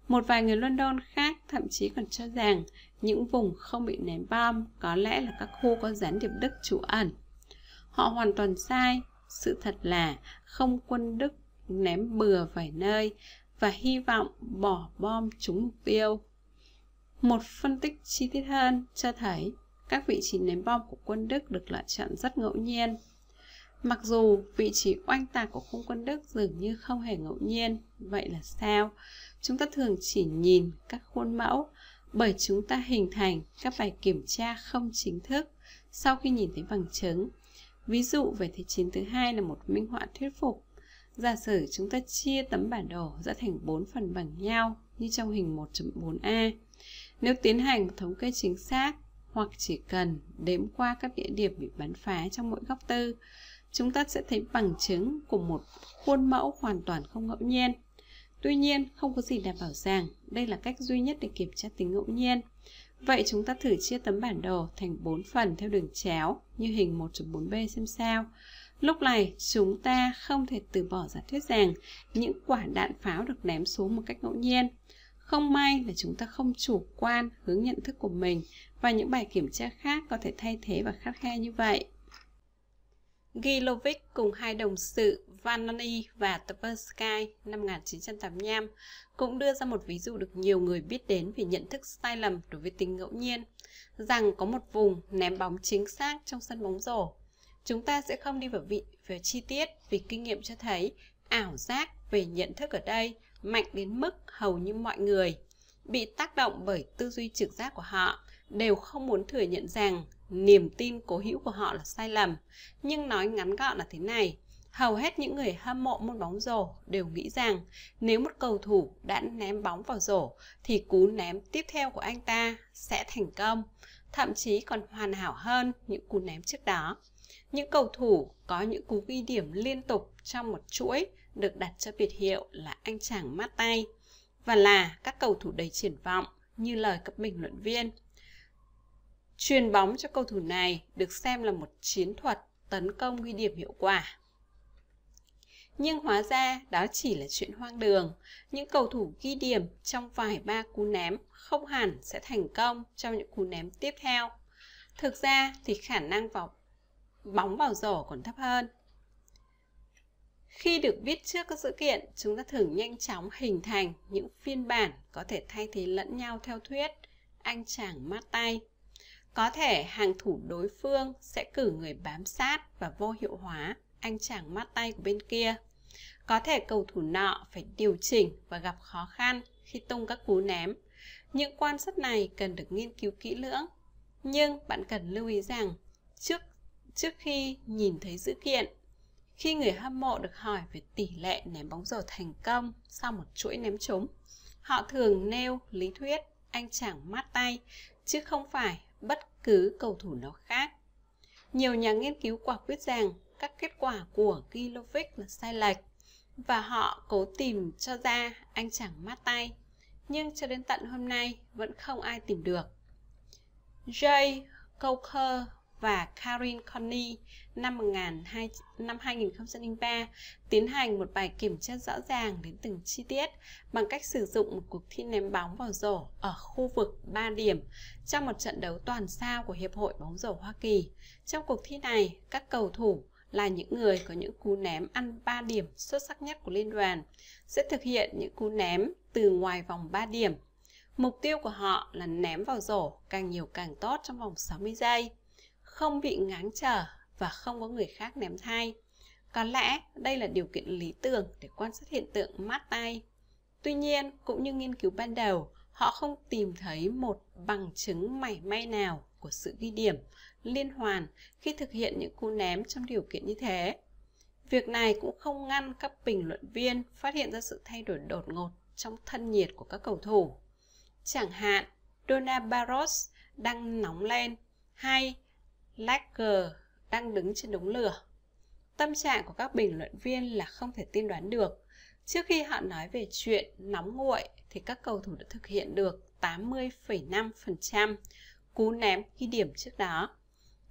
Một vài người London khác thậm chí còn cho rằng những vùng không bị ném bom có lẽ là các khu có gián điệp Đức trú ẩn. Họ hoàn toàn sai. Sự thật là không quân Đức ném bừa vài nơi và hy vọng bỏ bom trúng mục tiêu. Một phân tích chi tiết hơn cho thấy các vị trí ném bom của quân Đức được lựa chọn rất ngẫu nhiên. Mặc dù vị trí oanh tạc của không quân Đức dường như không hề ngẫu nhiên, vậy là sao? Chúng ta thường chỉ nhìn các khuôn mẫu bởi chúng ta hình thành các bài kiểm tra không chính thức sau khi nhìn thấy bằng chứng. Ví dụ về Thế chiến thứ hai là một minh họa thuyết phục. Giả sử chúng ta chia tấm bản đồ ra thành 4 phần bằng nhau như trong hình 1.4a. Nếu tiến hành thống kê chính xác hoặc chỉ cần đếm qua các địa điểm bị bắn phá trong mỗi góc tư, chúng ta sẽ thấy bằng chứng của một khuôn mẫu hoàn toàn không ngẫu nhiên. Tuy nhiên, không có gì đảm bảo rằng đây là cách duy nhất để kiểm tra tính ngẫu nhiên. Vậy chúng ta thử chia tấm bản đồ thành 4 phần theo đường chéo như hình 1.4b xem sao. Lúc này, chúng ta không thể từ bỏ giả thuyết rằng những quả đạn pháo được ném xuống một cách ngẫu nhiên. Không may là chúng ta không chủ quan hướng nhận thức của mình và những bài kiểm tra khác có thể thay thế và khắc khe như vậy. Gilovic cùng hai đồng sự Vanoni và Tversky năm 1985 cũng đưa ra một ví dụ được nhiều người biết đến về nhận thức sai lầm đối với tính ngẫu nhiên, rằng có một vùng ném bóng chính xác trong sân bóng rổ. Chúng ta sẽ không đi vào vị về chi tiết vì kinh nghiệm cho thấy ảo giác về nhận thức ở đây mạnh đến mức hầu như mọi người bị tác động bởi tư duy trực giác của họ đều không muốn thừa nhận rằng niềm tin cố hữu của họ là sai lầm. Nhưng nói ngắn gọn là thế này, hầu hết những người hâm mộ môn bóng rổ đều nghĩ rằng nếu một cầu thủ đã ném bóng vào rổ thì cú ném tiếp theo của anh ta sẽ thành công, thậm chí còn hoàn hảo hơn những cú ném trước đó. Những cầu thủ có những cú ghi điểm liên tục trong một chuỗi được đặt cho biệt hiệu là anh chàng mát tay và là các cầu thủ đầy triển vọng như lời các bình luận viên Truyền bóng cho cầu thủ này được xem là một chiến thuật tấn công ghi điểm hiệu quả. Nhưng hóa ra đó chỉ là chuyện hoang đường. Những cầu thủ ghi điểm trong vài ba cú ném không hẳn sẽ thành công trong những cú ném tiếp theo. Thực ra thì khả năng vào bóng vào rổ còn thấp hơn. Khi được biết trước các sự kiện, chúng ta thường nhanh chóng hình thành những phiên bản có thể thay thế lẫn nhau theo thuyết anh chàng mát tay có thể hàng thủ đối phương sẽ cử người bám sát và vô hiệu hóa anh chàng mát tay của bên kia. Có thể cầu thủ nọ phải điều chỉnh và gặp khó khăn khi tung các cú ném. Những quan sát này cần được nghiên cứu kỹ lưỡng. Nhưng bạn cần lưu ý rằng trước trước khi nhìn thấy dữ kiện, khi người hâm mộ được hỏi về tỷ lệ ném bóng rổ thành công sau một chuỗi ném trúng, họ thường nêu lý thuyết anh chàng mát tay chứ không phải bất cứ cầu thủ nào khác. Nhiều nhà nghiên cứu quả quyết rằng các kết quả của Gilovic là sai lệch. và họ cố tìm cho ra anh chàng mát tay nhưng cho đến tận hôm nay vẫn không ai tìm được. Jay Coker và Karin Coney năm, 12, năm 2003 tiến hành một bài kiểm tra rõ ràng đến từng chi tiết bằng cách sử dụng một cuộc thi ném bóng vào rổ ở khu vực 3 điểm trong một trận đấu toàn sao của Hiệp hội bóng rổ Hoa Kỳ. Trong cuộc thi này, các cầu thủ là những người có những cú ném ăn 3 điểm xuất sắc nhất của liên đoàn sẽ thực hiện những cú ném từ ngoài vòng 3 điểm. Mục tiêu của họ là ném vào rổ càng nhiều càng tốt trong vòng 60 giây, không bị ngáng trở và không có người khác ném thay. Có lẽ đây là điều kiện lý tưởng để quan sát hiện tượng mát tay. Tuy nhiên, cũng như nghiên cứu ban đầu, họ không tìm thấy một bằng chứng mảy may nào của sự ghi điểm liên hoàn khi thực hiện những cú ném trong điều kiện như thế. Việc này cũng không ngăn các bình luận viên phát hiện ra sự thay đổi đột ngột trong thân nhiệt của các cầu thủ. Chẳng hạn, Donna Barros đang nóng lên hay Lager đang đứng trên đống lửa. Tâm trạng của các bình luận viên là không thể tiên đoán được. Trước khi họ nói về chuyện nóng nguội thì các cầu thủ đã thực hiện được 80,5% cú ném ghi điểm trước đó.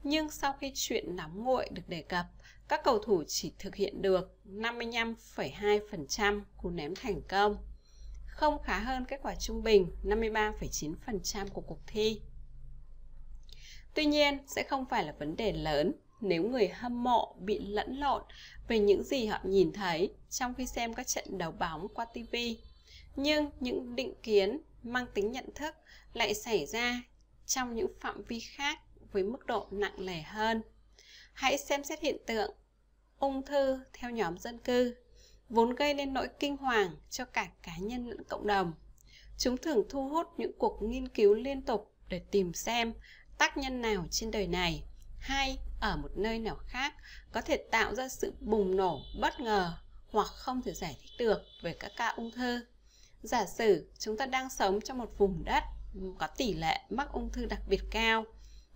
Nhưng sau khi chuyện nóng nguội được đề cập, các cầu thủ chỉ thực hiện được 55,2% cú ném thành công, không khá hơn kết quả trung bình 53,9% của cuộc thi. Tuy nhiên, sẽ không phải là vấn đề lớn nếu người hâm mộ bị lẫn lộn về những gì họ nhìn thấy trong khi xem các trận đấu bóng qua TV. Nhưng những định kiến mang tính nhận thức lại xảy ra trong những phạm vi khác với mức độ nặng nề hơn. Hãy xem xét hiện tượng ung thư theo nhóm dân cư, vốn gây nên nỗi kinh hoàng cho cả cá nhân lẫn cộng đồng. Chúng thường thu hút những cuộc nghiên cứu liên tục để tìm xem tác nhân nào trên đời này hay ở một nơi nào khác có thể tạo ra sự bùng nổ bất ngờ hoặc không thể giải thích được về các ca ung thư. Giả sử chúng ta đang sống trong một vùng đất có tỷ lệ mắc ung thư đặc biệt cao,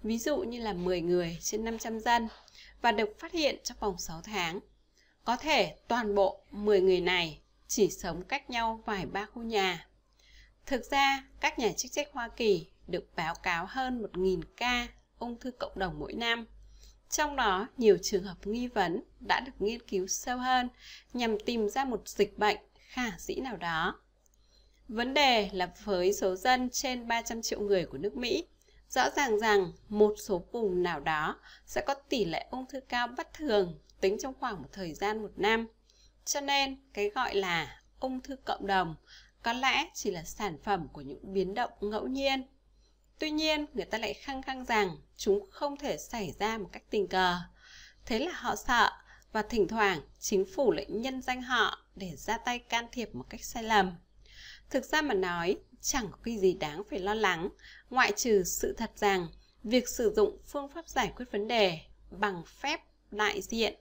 ví dụ như là 10 người trên 500 dân và được phát hiện trong vòng 6 tháng. Có thể toàn bộ 10 người này chỉ sống cách nhau vài ba khu nhà. Thực ra, các nhà chức trách Hoa Kỳ được báo cáo hơn 1.000 ca ung thư cộng đồng mỗi năm. Trong đó, nhiều trường hợp nghi vấn đã được nghiên cứu sâu hơn nhằm tìm ra một dịch bệnh khả dĩ nào đó. Vấn đề là với số dân trên 300 triệu người của nước Mỹ, rõ ràng rằng một số vùng nào đó sẽ có tỷ lệ ung thư cao bất thường tính trong khoảng một thời gian một năm. Cho nên, cái gọi là ung thư cộng đồng có lẽ chỉ là sản phẩm của những biến động ngẫu nhiên. Tuy nhiên, người ta lại khăng khăng rằng chúng không thể xảy ra một cách tình cờ. Thế là họ sợ và thỉnh thoảng chính phủ lại nhân danh họ để ra tay can thiệp một cách sai lầm. Thực ra mà nói, chẳng có cái gì đáng phải lo lắng, ngoại trừ sự thật rằng việc sử dụng phương pháp giải quyết vấn đề bằng phép đại diện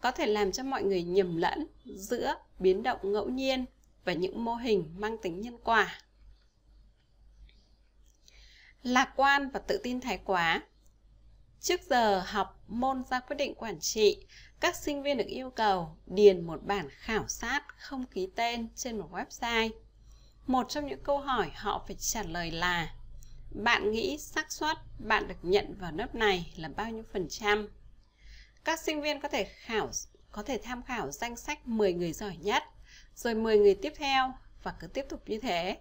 có thể làm cho mọi người nhầm lẫn giữa biến động ngẫu nhiên và những mô hình mang tính nhân quả. Lạc quan và tự tin thái quá Trước giờ học môn ra quyết định quản trị, các sinh viên được yêu cầu điền một bản khảo sát không ký tên trên một website. Một trong những câu hỏi họ phải trả lời là Bạn nghĩ xác suất bạn được nhận vào lớp này là bao nhiêu phần trăm? Các sinh viên có thể khảo có thể tham khảo danh sách 10 người giỏi nhất, rồi 10 người tiếp theo và cứ tiếp tục như thế.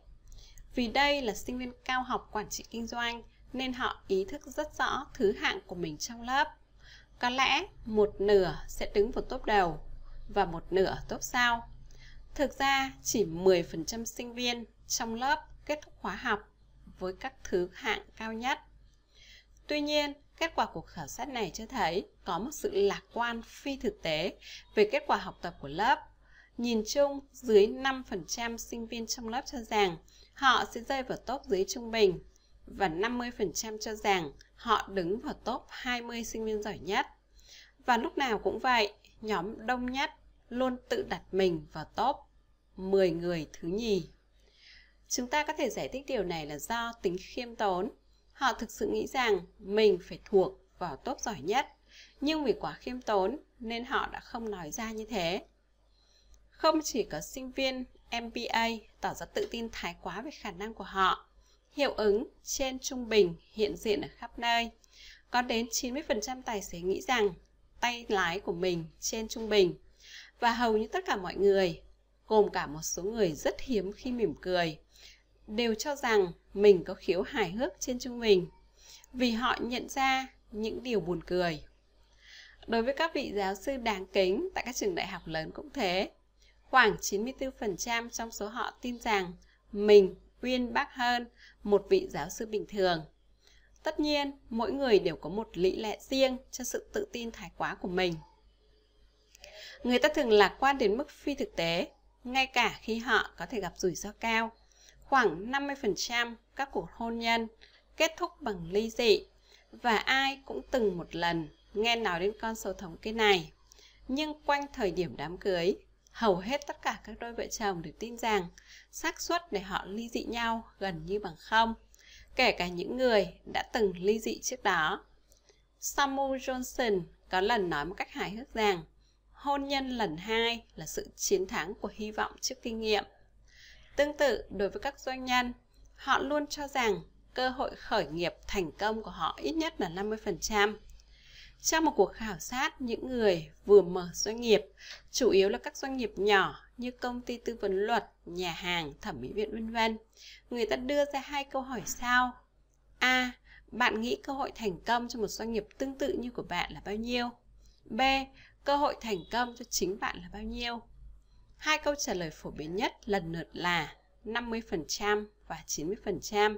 Vì đây là sinh viên cao học quản trị kinh doanh nên họ ý thức rất rõ thứ hạng của mình trong lớp. Có lẽ một nửa sẽ đứng vào top đầu và một nửa top sau. Thực ra chỉ 10% sinh viên trong lớp kết thúc khóa học với các thứ hạng cao nhất. Tuy nhiên, kết quả cuộc khảo sát này cho thấy có một sự lạc quan phi thực tế về kết quả học tập của lớp. Nhìn chung, dưới 5% sinh viên trong lớp cho rằng họ sẽ rơi vào top dưới trung bình và 50% cho rằng họ đứng vào top 20 sinh viên giỏi nhất. Và lúc nào cũng vậy, nhóm đông nhất luôn tự đặt mình vào top 10 người thứ nhì. Chúng ta có thể giải thích điều này là do tính khiêm tốn. Họ thực sự nghĩ rằng mình phải thuộc vào top giỏi nhất, nhưng vì quá khiêm tốn nên họ đã không nói ra như thế. Không chỉ có sinh viên MBA tỏ ra tự tin thái quá về khả năng của họ, hiệu ứng trên trung bình hiện diện ở khắp nơi. Có đến 90% tài xế nghĩ rằng tay lái của mình trên trung bình. Và hầu như tất cả mọi người, gồm cả một số người rất hiếm khi mỉm cười, đều cho rằng mình có khiếu hài hước trên trung bình vì họ nhận ra những điều buồn cười. Đối với các vị giáo sư đáng kính tại các trường đại học lớn cũng thế. Khoảng 94% trong số họ tin rằng mình uyên bác hơn một vị giáo sư bình thường. Tất nhiên, mỗi người đều có một lý lẽ riêng cho sự tự tin thái quá của mình. Người ta thường lạc quan đến mức phi thực tế, ngay cả khi họ có thể gặp rủi ro cao. Khoảng 50% các cuộc hôn nhân kết thúc bằng ly dị và ai cũng từng một lần nghe nói đến con số thống kê này. Nhưng quanh thời điểm đám cưới, hầu hết tất cả các đôi vợ chồng đều tin rằng xác suất để họ ly dị nhau gần như bằng không, kể cả những người đã từng ly dị trước đó. Samuel Johnson có lần nói một cách hài hước rằng hôn nhân lần hai là sự chiến thắng của hy vọng trước kinh nghiệm. Tương tự đối với các doanh nhân, họ luôn cho rằng cơ hội khởi nghiệp thành công của họ ít nhất là 50%. Trong một cuộc khảo sát những người vừa mở doanh nghiệp, chủ yếu là các doanh nghiệp nhỏ như công ty tư vấn luật, nhà hàng, thẩm mỹ viện vân vân, người ta đưa ra hai câu hỏi sau. A. Bạn nghĩ cơ hội thành công cho một doanh nghiệp tương tự như của bạn là bao nhiêu? B. Cơ hội thành công cho chính bạn là bao nhiêu? Hai câu trả lời phổ biến nhất lần lượt là 50% và 90%.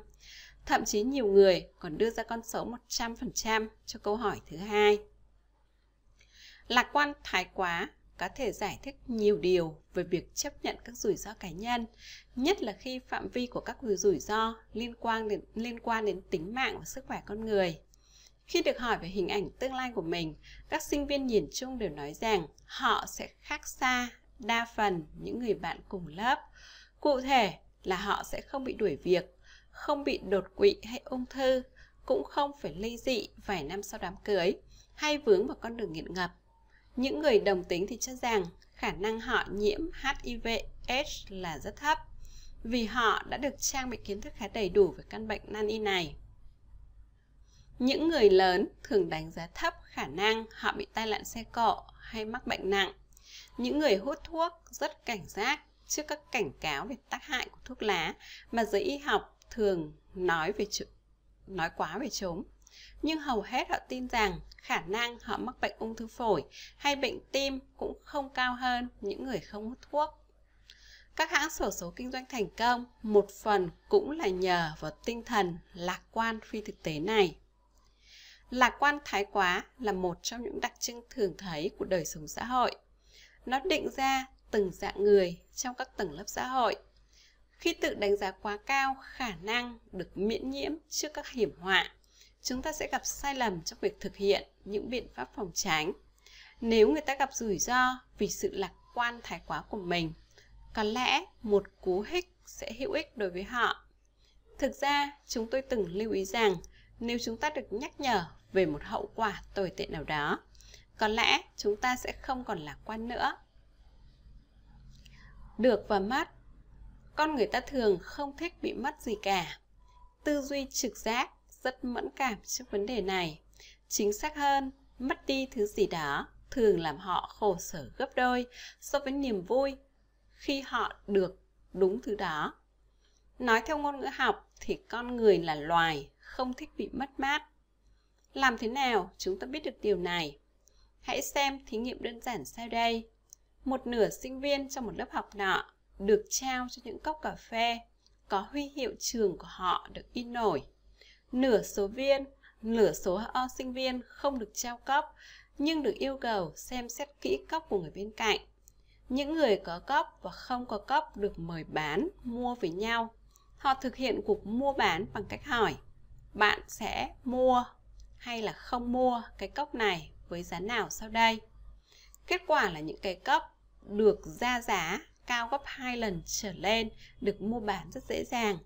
Thậm chí nhiều người còn đưa ra con số 100% cho câu hỏi thứ hai. Lạc quan thái quá có thể giải thích nhiều điều về việc chấp nhận các rủi ro cá nhân, nhất là khi phạm vi của các rủi ro liên quan đến liên quan đến tính mạng và sức khỏe con người. Khi được hỏi về hình ảnh tương lai của mình, các sinh viên nhìn chung đều nói rằng họ sẽ khác xa đa phần những người bạn cùng lớp. Cụ thể là họ sẽ không bị đuổi việc không bị đột quỵ hay ung thư, cũng không phải ly dị vài năm sau đám cưới, hay vướng vào con đường nghiện ngập. Những người đồng tính thì cho rằng khả năng họ nhiễm HIV/AIDS là rất thấp, vì họ đã được trang bị kiến thức khá đầy đủ về căn bệnh nan y này. Những người lớn thường đánh giá thấp khả năng họ bị tai nạn xe cộ hay mắc bệnh nặng. Những người hút thuốc rất cảnh giác trước các cảnh cáo về tác hại của thuốc lá mà giới y học thường nói về nói quá về chúng nhưng hầu hết họ tin rằng khả năng họ mắc bệnh ung thư phổi hay bệnh tim cũng không cao hơn những người không hút thuốc. Các hãng sổ số kinh doanh thành công một phần cũng là nhờ vào tinh thần lạc quan phi thực tế này. Lạc quan thái quá là một trong những đặc trưng thường thấy của đời sống xã hội. Nó định ra từng dạng người trong các tầng lớp xã hội khi tự đánh giá quá cao khả năng được miễn nhiễm trước các hiểm họa, chúng ta sẽ gặp sai lầm trong việc thực hiện những biện pháp phòng tránh. Nếu người ta gặp rủi ro vì sự lạc quan thái quá của mình, có lẽ một cú hích sẽ hữu ích đối với họ. Thực ra, chúng tôi từng lưu ý rằng nếu chúng ta được nhắc nhở về một hậu quả tồi tệ nào đó, có lẽ chúng ta sẽ không còn lạc quan nữa. Được và mất con người ta thường không thích bị mất gì cả. Tư duy trực giác rất mẫn cảm trước vấn đề này. Chính xác hơn, mất đi thứ gì đó thường làm họ khổ sở gấp đôi so với niềm vui khi họ được đúng thứ đó. Nói theo ngôn ngữ học thì con người là loài không thích bị mất mát. Làm thế nào chúng ta biết được điều này? Hãy xem thí nghiệm đơn giản sau đây. Một nửa sinh viên trong một lớp học nọ được trao cho những cốc cà phê có huy hiệu trường của họ được in nổi. Nửa số viên, nửa số o sinh viên không được trao cốc nhưng được yêu cầu xem xét kỹ cốc của người bên cạnh. Những người có cốc và không có cốc được mời bán, mua với nhau. Họ thực hiện cuộc mua bán bằng cách hỏi Bạn sẽ mua hay là không mua cái cốc này với giá nào sau đây? Kết quả là những cái cốc được ra giá cao gấp 2 lần trở lên, được mua bán rất dễ dàng.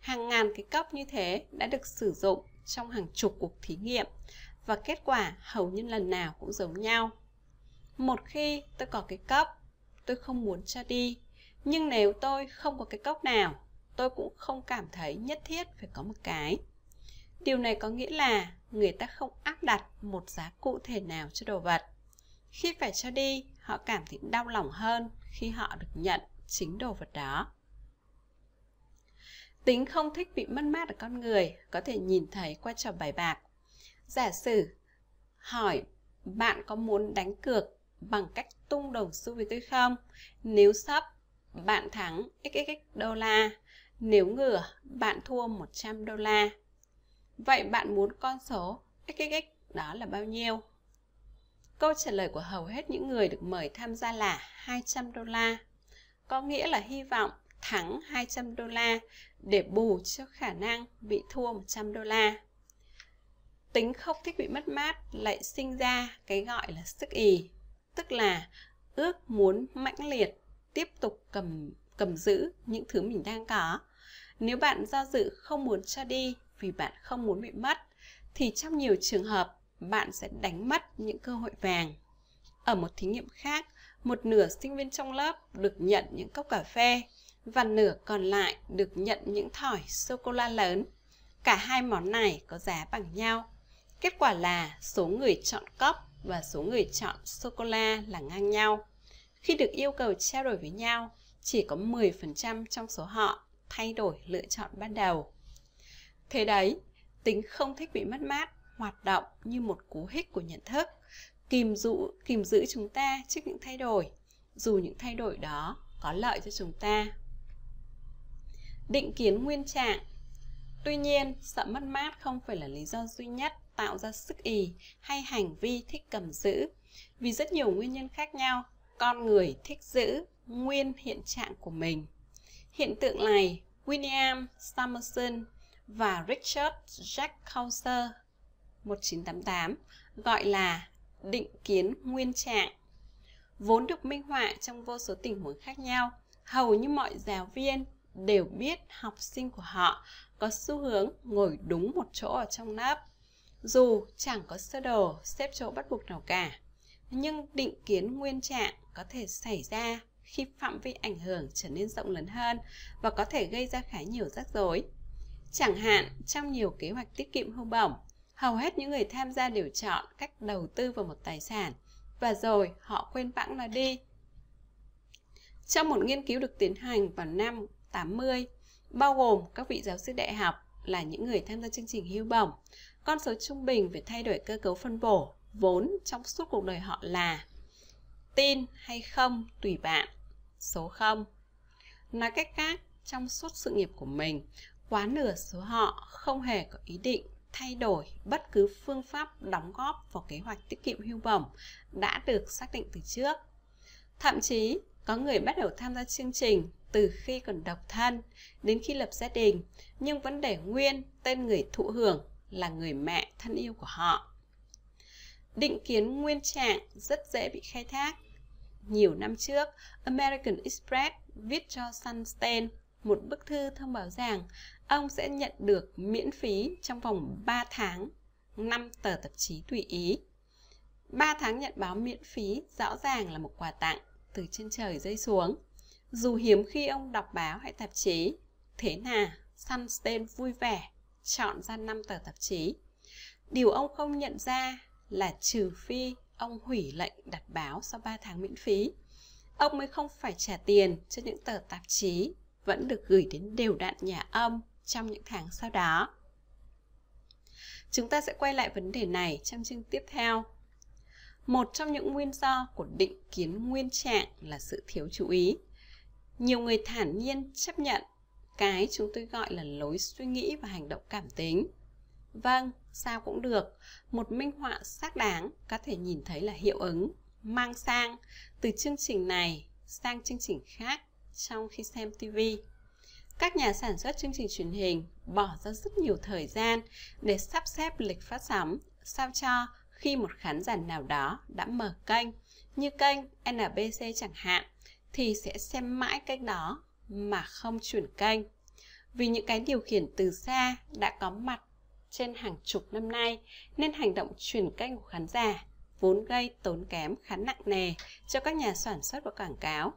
Hàng ngàn cái cốc như thế đã được sử dụng trong hàng chục cuộc thí nghiệm và kết quả hầu như lần nào cũng giống nhau. Một khi tôi có cái cốc, tôi không muốn cho đi nhưng nếu tôi không có cái cốc nào, tôi cũng không cảm thấy nhất thiết phải có một cái điều này có nghĩa là người ta không áp đặt một giá cụ thể nào cho đồ vật khi phải cho đi, họ cảm thấy đau lòng hơn khi họ được nhận chính đồ vật đó. Tính không thích bị mất mát ở con người có thể nhìn thấy qua trò bài bạc. Giả sử, hỏi bạn có muốn đánh cược bằng cách tung đồng xu với tôi không? Nếu sắp, bạn thắng xxx đô la. Nếu ngửa, bạn thua 100 đô la. Vậy bạn muốn con số xxx đó là bao nhiêu? Câu trả lời của hầu hết những người được mời tham gia là 200 đô la có nghĩa là hy vọng thắng 200 đô la để bù cho khả năng bị thua 100 đô la. Tính không thích bị mất mát lại sinh ra cái gọi là sức ì, tức là ước muốn mãnh liệt tiếp tục cầm cầm giữ những thứ mình đang có. Nếu bạn do dự không muốn cho đi vì bạn không muốn bị mất thì trong nhiều trường hợp bạn sẽ đánh mất những cơ hội vàng. Ở một thí nghiệm khác, một nửa sinh viên trong lớp được nhận những cốc cà phê và nửa còn lại được nhận những thỏi sô-cô-la lớn. Cả hai món này có giá bằng nhau. Kết quả là số người chọn cốc và số người chọn sô-cô-la là ngang nhau. Khi được yêu cầu trao đổi với nhau, chỉ có 10% trong số họ thay đổi lựa chọn ban đầu. Thế đấy, tính không thích bị mất mát hoạt động như một cú hích của nhận thức, kìm dụ, kìm giữ chúng ta trước những thay đổi, dù những thay đổi đó có lợi cho chúng ta. Định kiến nguyên trạng. Tuy nhiên sợ mất mát không phải là lý do duy nhất tạo ra sức ì hay hành vi thích cầm giữ. Vì rất nhiều nguyên nhân khác nhau con người thích giữ nguyên hiện trạng của mình. Hiện tượng này william summerson và richard jack Couser 1988 gọi là định kiến nguyên trạng. Vốn được minh họa trong vô số tình huống khác nhau, hầu như mọi giáo viên đều biết học sinh của họ có xu hướng ngồi đúng một chỗ ở trong lớp, dù chẳng có sơ đồ, xếp chỗ bắt buộc nào cả. Nhưng định kiến nguyên trạng có thể xảy ra khi phạm vi ảnh hưởng trở nên rộng lớn hơn và có thể gây ra khá nhiều rắc rối. Chẳng hạn, trong nhiều kế hoạch tiết kiệm hưu bổng hầu hết những người tham gia đều chọn cách đầu tư vào một tài sản và rồi họ quên bẵng nó đi trong một nghiên cứu được tiến hành vào năm 80, bao gồm các vị giáo sư đại học là những người tham gia chương trình hưu bổng. Con số trung bình về thay đổi cơ cấu phân bổ vốn trong suốt cuộc đời họ là tin hay không tùy bạn, số 0. Nói cách khác, trong suốt sự nghiệp của mình, quá nửa số họ không hề có ý định thay đổi bất cứ phương pháp đóng góp vào kế hoạch tiết kiệm hưu bổng đã được xác định từ trước. Thậm chí, có người bắt đầu tham gia chương trình từ khi còn độc thân đến khi lập gia đình nhưng vẫn để nguyên tên người thụ hưởng là người mẹ thân yêu của họ. Định kiến nguyên trạng rất dễ bị khai thác. Nhiều năm trước, American Express viết cho Sunstein một bức thư thông báo rằng ông sẽ nhận được miễn phí trong vòng 3 tháng 5 tờ tạp chí tùy ý. 3 tháng nhận báo miễn phí rõ ràng là một quà tặng từ trên trời rơi xuống. Dù hiếm khi ông đọc báo hay tạp chí, thế nào Sunstein vui vẻ chọn ra 5 tờ tạp chí. Điều ông không nhận ra là trừ phi ông hủy lệnh đặt báo sau 3 tháng miễn phí, ông mới không phải trả tiền cho những tờ tạp chí vẫn được gửi đến đều đặn nhà ông trong những tháng sau đó. Chúng ta sẽ quay lại vấn đề này trong chương tiếp theo. Một trong những nguyên do của định kiến nguyên trạng là sự thiếu chú ý nhiều người thản nhiên chấp nhận cái chúng tôi gọi là lối suy nghĩ và hành động cảm tính vâng sao cũng được một minh họa xác đáng có thể nhìn thấy là hiệu ứng, mang sang từ chương trình này sang chương trình khác trong khi xem tv các nhà sản xuất chương trình truyền hình bỏ ra rất nhiều thời gian để sắp xếp lịch phát sóng, sao cho khi một khán giả nào đó đã mở kênh, như kênh NBC chẳng hạn, thì sẽ xem mãi kênh đó mà không chuyển kênh. Vì những cái điều khiển từ xa đã có mặt trên hàng chục năm nay, nên hành động chuyển kênh của khán giả vốn gây tốn kém khá nặng nề cho các nhà sản xuất và quảng cáo.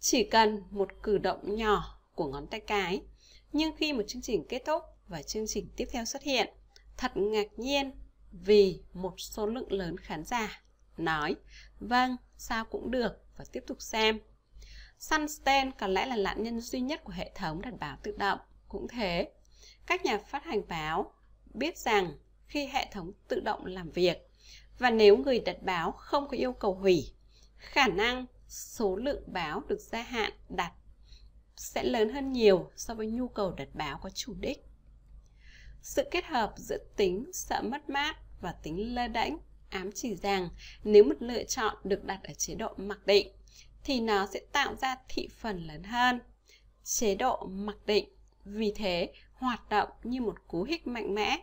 Chỉ cần một cử động nhỏ của ngón tay cái, nhưng khi một chương trình kết thúc và chương trình tiếp theo xuất hiện, thật ngạc nhiên vì một số lượng lớn khán giả nói vâng, sao cũng được và tiếp tục xem. Sunstein có lẽ là nạn nhân duy nhất của hệ thống đặt báo tự động. Cũng thế, các nhà phát hành báo biết rằng khi hệ thống tự động làm việc và nếu người đặt báo không có yêu cầu hủy, khả năng số lượng báo được gia hạn đặt sẽ lớn hơn nhiều so với nhu cầu đặt báo có chủ đích. Sự kết hợp giữa tính sợ mất mát và tính lơ đễnh ám chỉ rằng nếu một lựa chọn được đặt ở chế độ mặc định thì nó sẽ tạo ra thị phần lớn hơn. Chế độ mặc định vì thế hoạt động như một cú hích mạnh mẽ.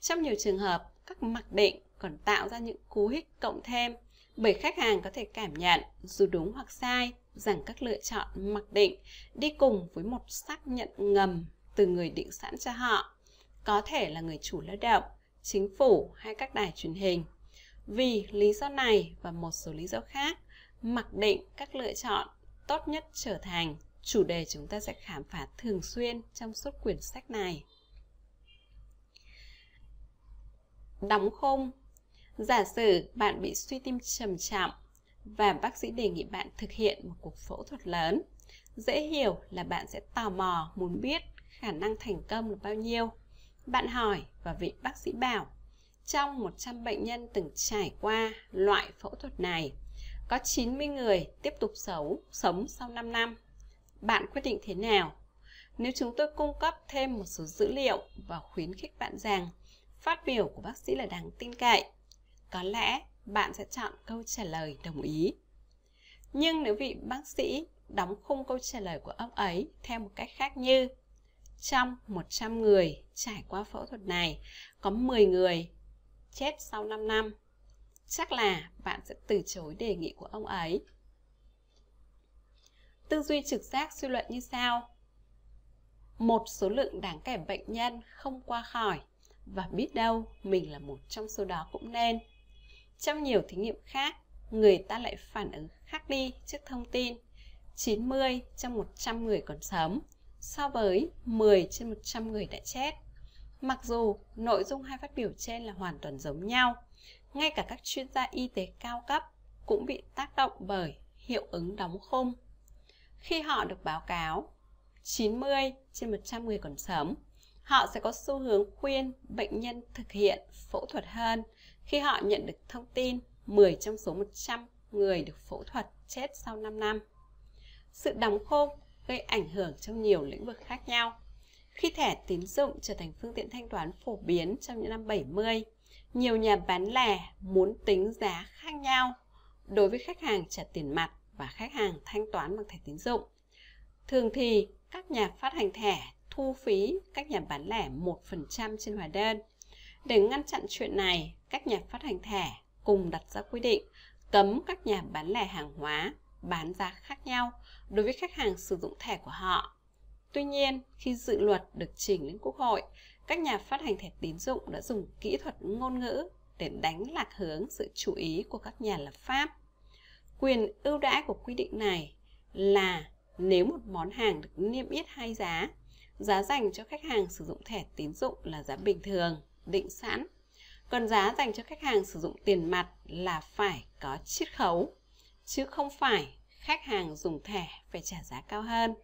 Trong nhiều trường hợp, các mặc định còn tạo ra những cú hích cộng thêm bởi khách hàng có thể cảm nhận dù đúng hoặc sai rằng các lựa chọn mặc định, đi cùng với một xác nhận ngầm từ người định sẵn cho họ, có thể là người chủ lao động, chính phủ hay các đài truyền hình. Vì lý do này và một số lý do khác, mặc định các lựa chọn tốt nhất trở thành chủ đề chúng ta sẽ khám phá thường xuyên trong suốt quyển sách này. Đóng khung. Giả sử bạn bị suy tim trầm trọng và bác sĩ đề nghị bạn thực hiện một cuộc phẫu thuật lớn dễ hiểu là bạn sẽ tò mò muốn biết khả năng thành công là bao nhiêu bạn hỏi và vị bác sĩ bảo trong 100 bệnh nhân từng trải qua loại phẫu thuật này có 90 người tiếp tục xấu sống sau 5 năm. Bạn quyết định thế nào? Nếu chúng tôi cung cấp thêm một số dữ liệu và khuyến khích bạn rằng phát biểu của bác sĩ là đáng tin cậy, có lẽ bạn sẽ chọn câu trả lời đồng ý. Nhưng nếu vị bác sĩ đóng khung câu trả lời của ông ấy theo một cách khác như trong 100 người trải qua phẫu thuật này, có 10 người chết sau 5 năm chắc là bạn sẽ từ chối đề nghị của ông ấy. Tư duy trực giác suy luận như sau. Một số lượng đáng kể bệnh nhân không qua khỏi và biết đâu mình là một trong số đó cũng nên. Trong nhiều thí nghiệm khác, người ta lại phản ứng khác đi trước thông tin 90 trong 100 người còn sống so với 10 trên 100 người đã chết. Mặc dù nội dung hai phát biểu trên là hoàn toàn giống nhau, ngay cả các chuyên gia y tế cao cấp cũng bị tác động bởi hiệu ứng đóng khung. Khi họ được báo cáo 90 trên 100 người còn sống, họ sẽ có xu hướng khuyên bệnh nhân thực hiện phẫu thuật hơn khi họ nhận được thông tin 10 trong số 100 người được phẫu thuật chết sau 5 năm. Sự đóng khôn gây ảnh hưởng trong nhiều lĩnh vực khác nhau. Khi thẻ tín dụng trở thành phương tiện thanh toán phổ biến trong những năm 70, nhiều nhà bán lẻ muốn tính giá khác nhau đối với khách hàng trả tiền mặt và khách hàng thanh toán bằng thẻ tín dụng. Thường thì các nhà phát hành thẻ thu phí các nhà bán lẻ 1% trên hóa đơn. Để ngăn chặn chuyện này, các nhà phát hành thẻ cùng đặt ra quy định cấm các nhà bán lẻ hàng hóa bán giá khác nhau đối với khách hàng sử dụng thẻ của họ. Tuy nhiên, khi dự luật được trình lên Quốc hội, các nhà phát hành thẻ tín dụng đã dùng kỹ thuật ngôn ngữ để đánh lạc hướng sự chú ý của các nhà lập pháp. Quyền ưu đãi của quy định này là nếu một món hàng được niêm yết hai giá, giá dành cho khách hàng sử dụng thẻ tín dụng là giá bình thường, định sẵn. Còn giá dành cho khách hàng sử dụng tiền mặt là phải có chiết khấu, chứ không phải khách hàng dùng thẻ phải trả giá cao hơn.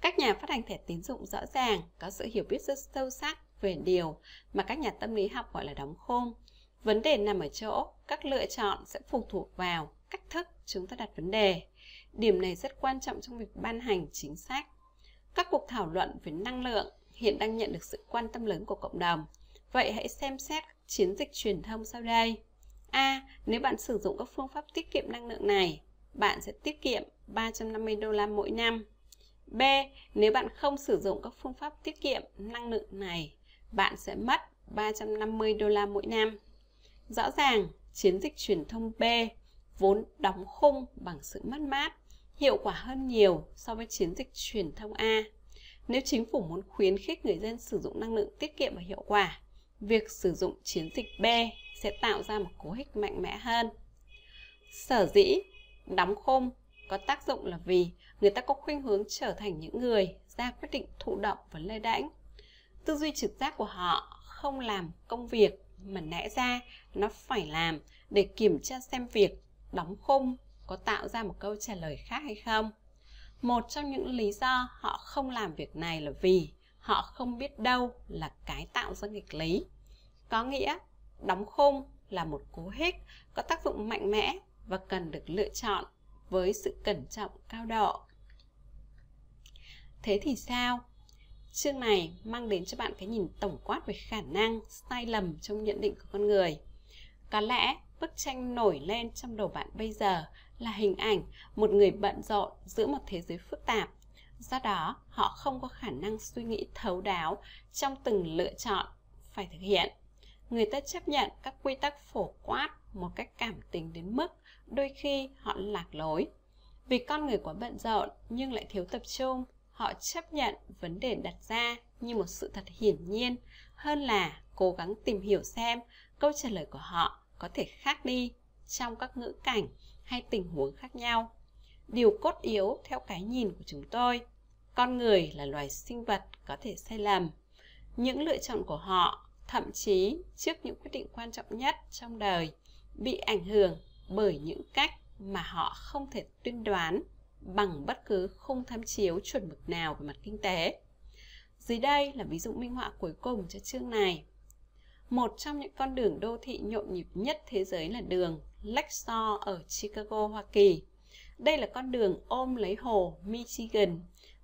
Các nhà phát hành thẻ tín dụng rõ ràng có sự hiểu biết rất sâu sắc về điều mà các nhà tâm lý học gọi là đóng khung. Vấn đề nằm ở chỗ các lựa chọn sẽ phụ thuộc vào cách thức chúng ta đặt vấn đề. Điểm này rất quan trọng trong việc ban hành chính sách. Các cuộc thảo luận về năng lượng hiện đang nhận được sự quan tâm lớn của cộng đồng. Vậy hãy xem xét chiến dịch truyền thông sau đây. A. Nếu bạn sử dụng các phương pháp tiết kiệm năng lượng này, bạn sẽ tiết kiệm 350 đô la mỗi năm. B. Nếu bạn không sử dụng các phương pháp tiết kiệm năng lượng này, bạn sẽ mất 350 đô la mỗi năm. Rõ ràng, chiến dịch truyền thông B vốn đóng khung bằng sự mất mát, hiệu quả hơn nhiều so với chiến dịch truyền thông A. Nếu chính phủ muốn khuyến khích người dân sử dụng năng lượng tiết kiệm và hiệu quả, việc sử dụng chiến dịch B sẽ tạo ra một cú hích mạnh mẽ hơn. Sở dĩ đóng khung có tác dụng là vì người ta có khuynh hướng trở thành những người ra quyết định thụ động và lê đễnh. Tư duy trực giác của họ không làm công việc mà lẽ ra nó phải làm để kiểm tra xem việc đóng khung có tạo ra một câu trả lời khác hay không. Một trong những lý do họ không làm việc này là vì họ không biết đâu là cái tạo ra nghịch lý. Có nghĩa, đóng khung là một cú hích có tác dụng mạnh mẽ và cần được lựa chọn với sự cẩn trọng cao độ. Thế thì sao? Chương này mang đến cho bạn cái nhìn tổng quát về khả năng sai lầm trong nhận định của con người. Có lẽ bức tranh nổi lên trong đầu bạn bây giờ là hình ảnh một người bận rộn giữa một thế giới phức tạp. Do đó, họ không có khả năng suy nghĩ thấu đáo trong từng lựa chọn phải thực hiện. Người ta chấp nhận các quy tắc phổ quát một cách cảm tính đến mức đôi khi họ lạc lối. Vì con người quá bận rộn nhưng lại thiếu tập trung, họ chấp nhận vấn đề đặt ra như một sự thật hiển nhiên hơn là cố gắng tìm hiểu xem câu trả lời của họ có thể khác đi trong các ngữ cảnh hay tình huống khác nhau. Điều cốt yếu theo cái nhìn của chúng tôi, con người là loài sinh vật có thể sai lầm. Những lựa chọn của họ, thậm chí trước những quyết định quan trọng nhất trong đời, bị ảnh hưởng bởi những cách mà họ không thể tuyên đoán bằng bất cứ khung tham chiếu chuẩn mực nào về mặt kinh tế. Dưới đây là ví dụ minh họa cuối cùng cho chương này. Một trong những con đường đô thị nhộn nhịp nhất thế giới là đường Lexor ở Chicago, Hoa Kỳ. Đây là con đường ôm lấy hồ Michigan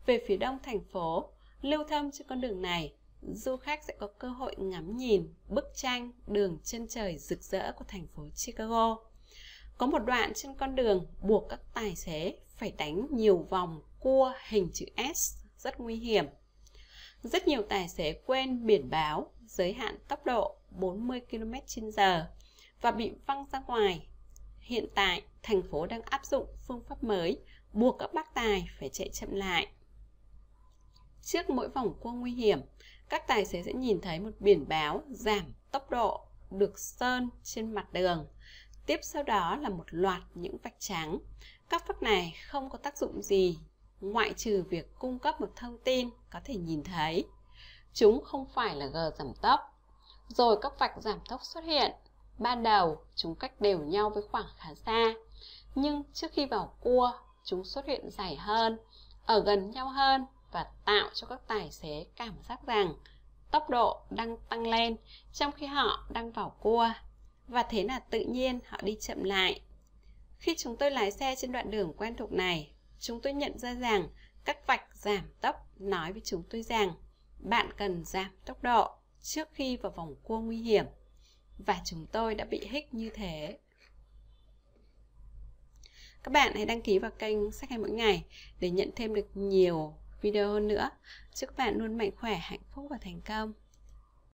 về phía đông thành phố. Lưu thông trên con đường này, du khách sẽ có cơ hội ngắm nhìn bức tranh đường chân trời rực rỡ của thành phố Chicago. Có một đoạn trên con đường buộc các tài xế phải đánh nhiều vòng cua hình chữ S rất nguy hiểm. Rất nhiều tài xế quên biển báo giới hạn tốc độ 40 km/h và bị văng ra ngoài. Hiện tại, thành phố đang áp dụng phương pháp mới buộc các bác tài phải chạy chậm lại. Trước mỗi vòng cua nguy hiểm, các tài xế sẽ nhìn thấy một biển báo giảm tốc độ được sơn trên mặt đường. Tiếp sau đó là một loạt những vạch trắng. Các phác này không có tác dụng gì ngoại trừ việc cung cấp một thông tin có thể nhìn thấy. Chúng không phải là g giảm tốc. Rồi các vạch giảm tốc xuất hiện. Ban đầu, chúng cách đều nhau với khoảng khá xa. Nhưng trước khi vào cua, chúng xuất hiện dài hơn, ở gần nhau hơn và tạo cho các tài xế cảm giác rằng tốc độ đang tăng lên trong khi họ đang vào cua và thế là tự nhiên họ đi chậm lại. Khi chúng tôi lái xe trên đoạn đường quen thuộc này, chúng tôi nhận ra rằng các vạch giảm tốc nói với chúng tôi rằng bạn cần giảm tốc độ trước khi vào vòng cua nguy hiểm. Và chúng tôi đã bị hích như thế. Các bạn hãy đăng ký vào kênh sách hay mỗi ngày để nhận thêm được nhiều video hơn nữa. Chúc các bạn luôn mạnh khỏe, hạnh phúc và thành công.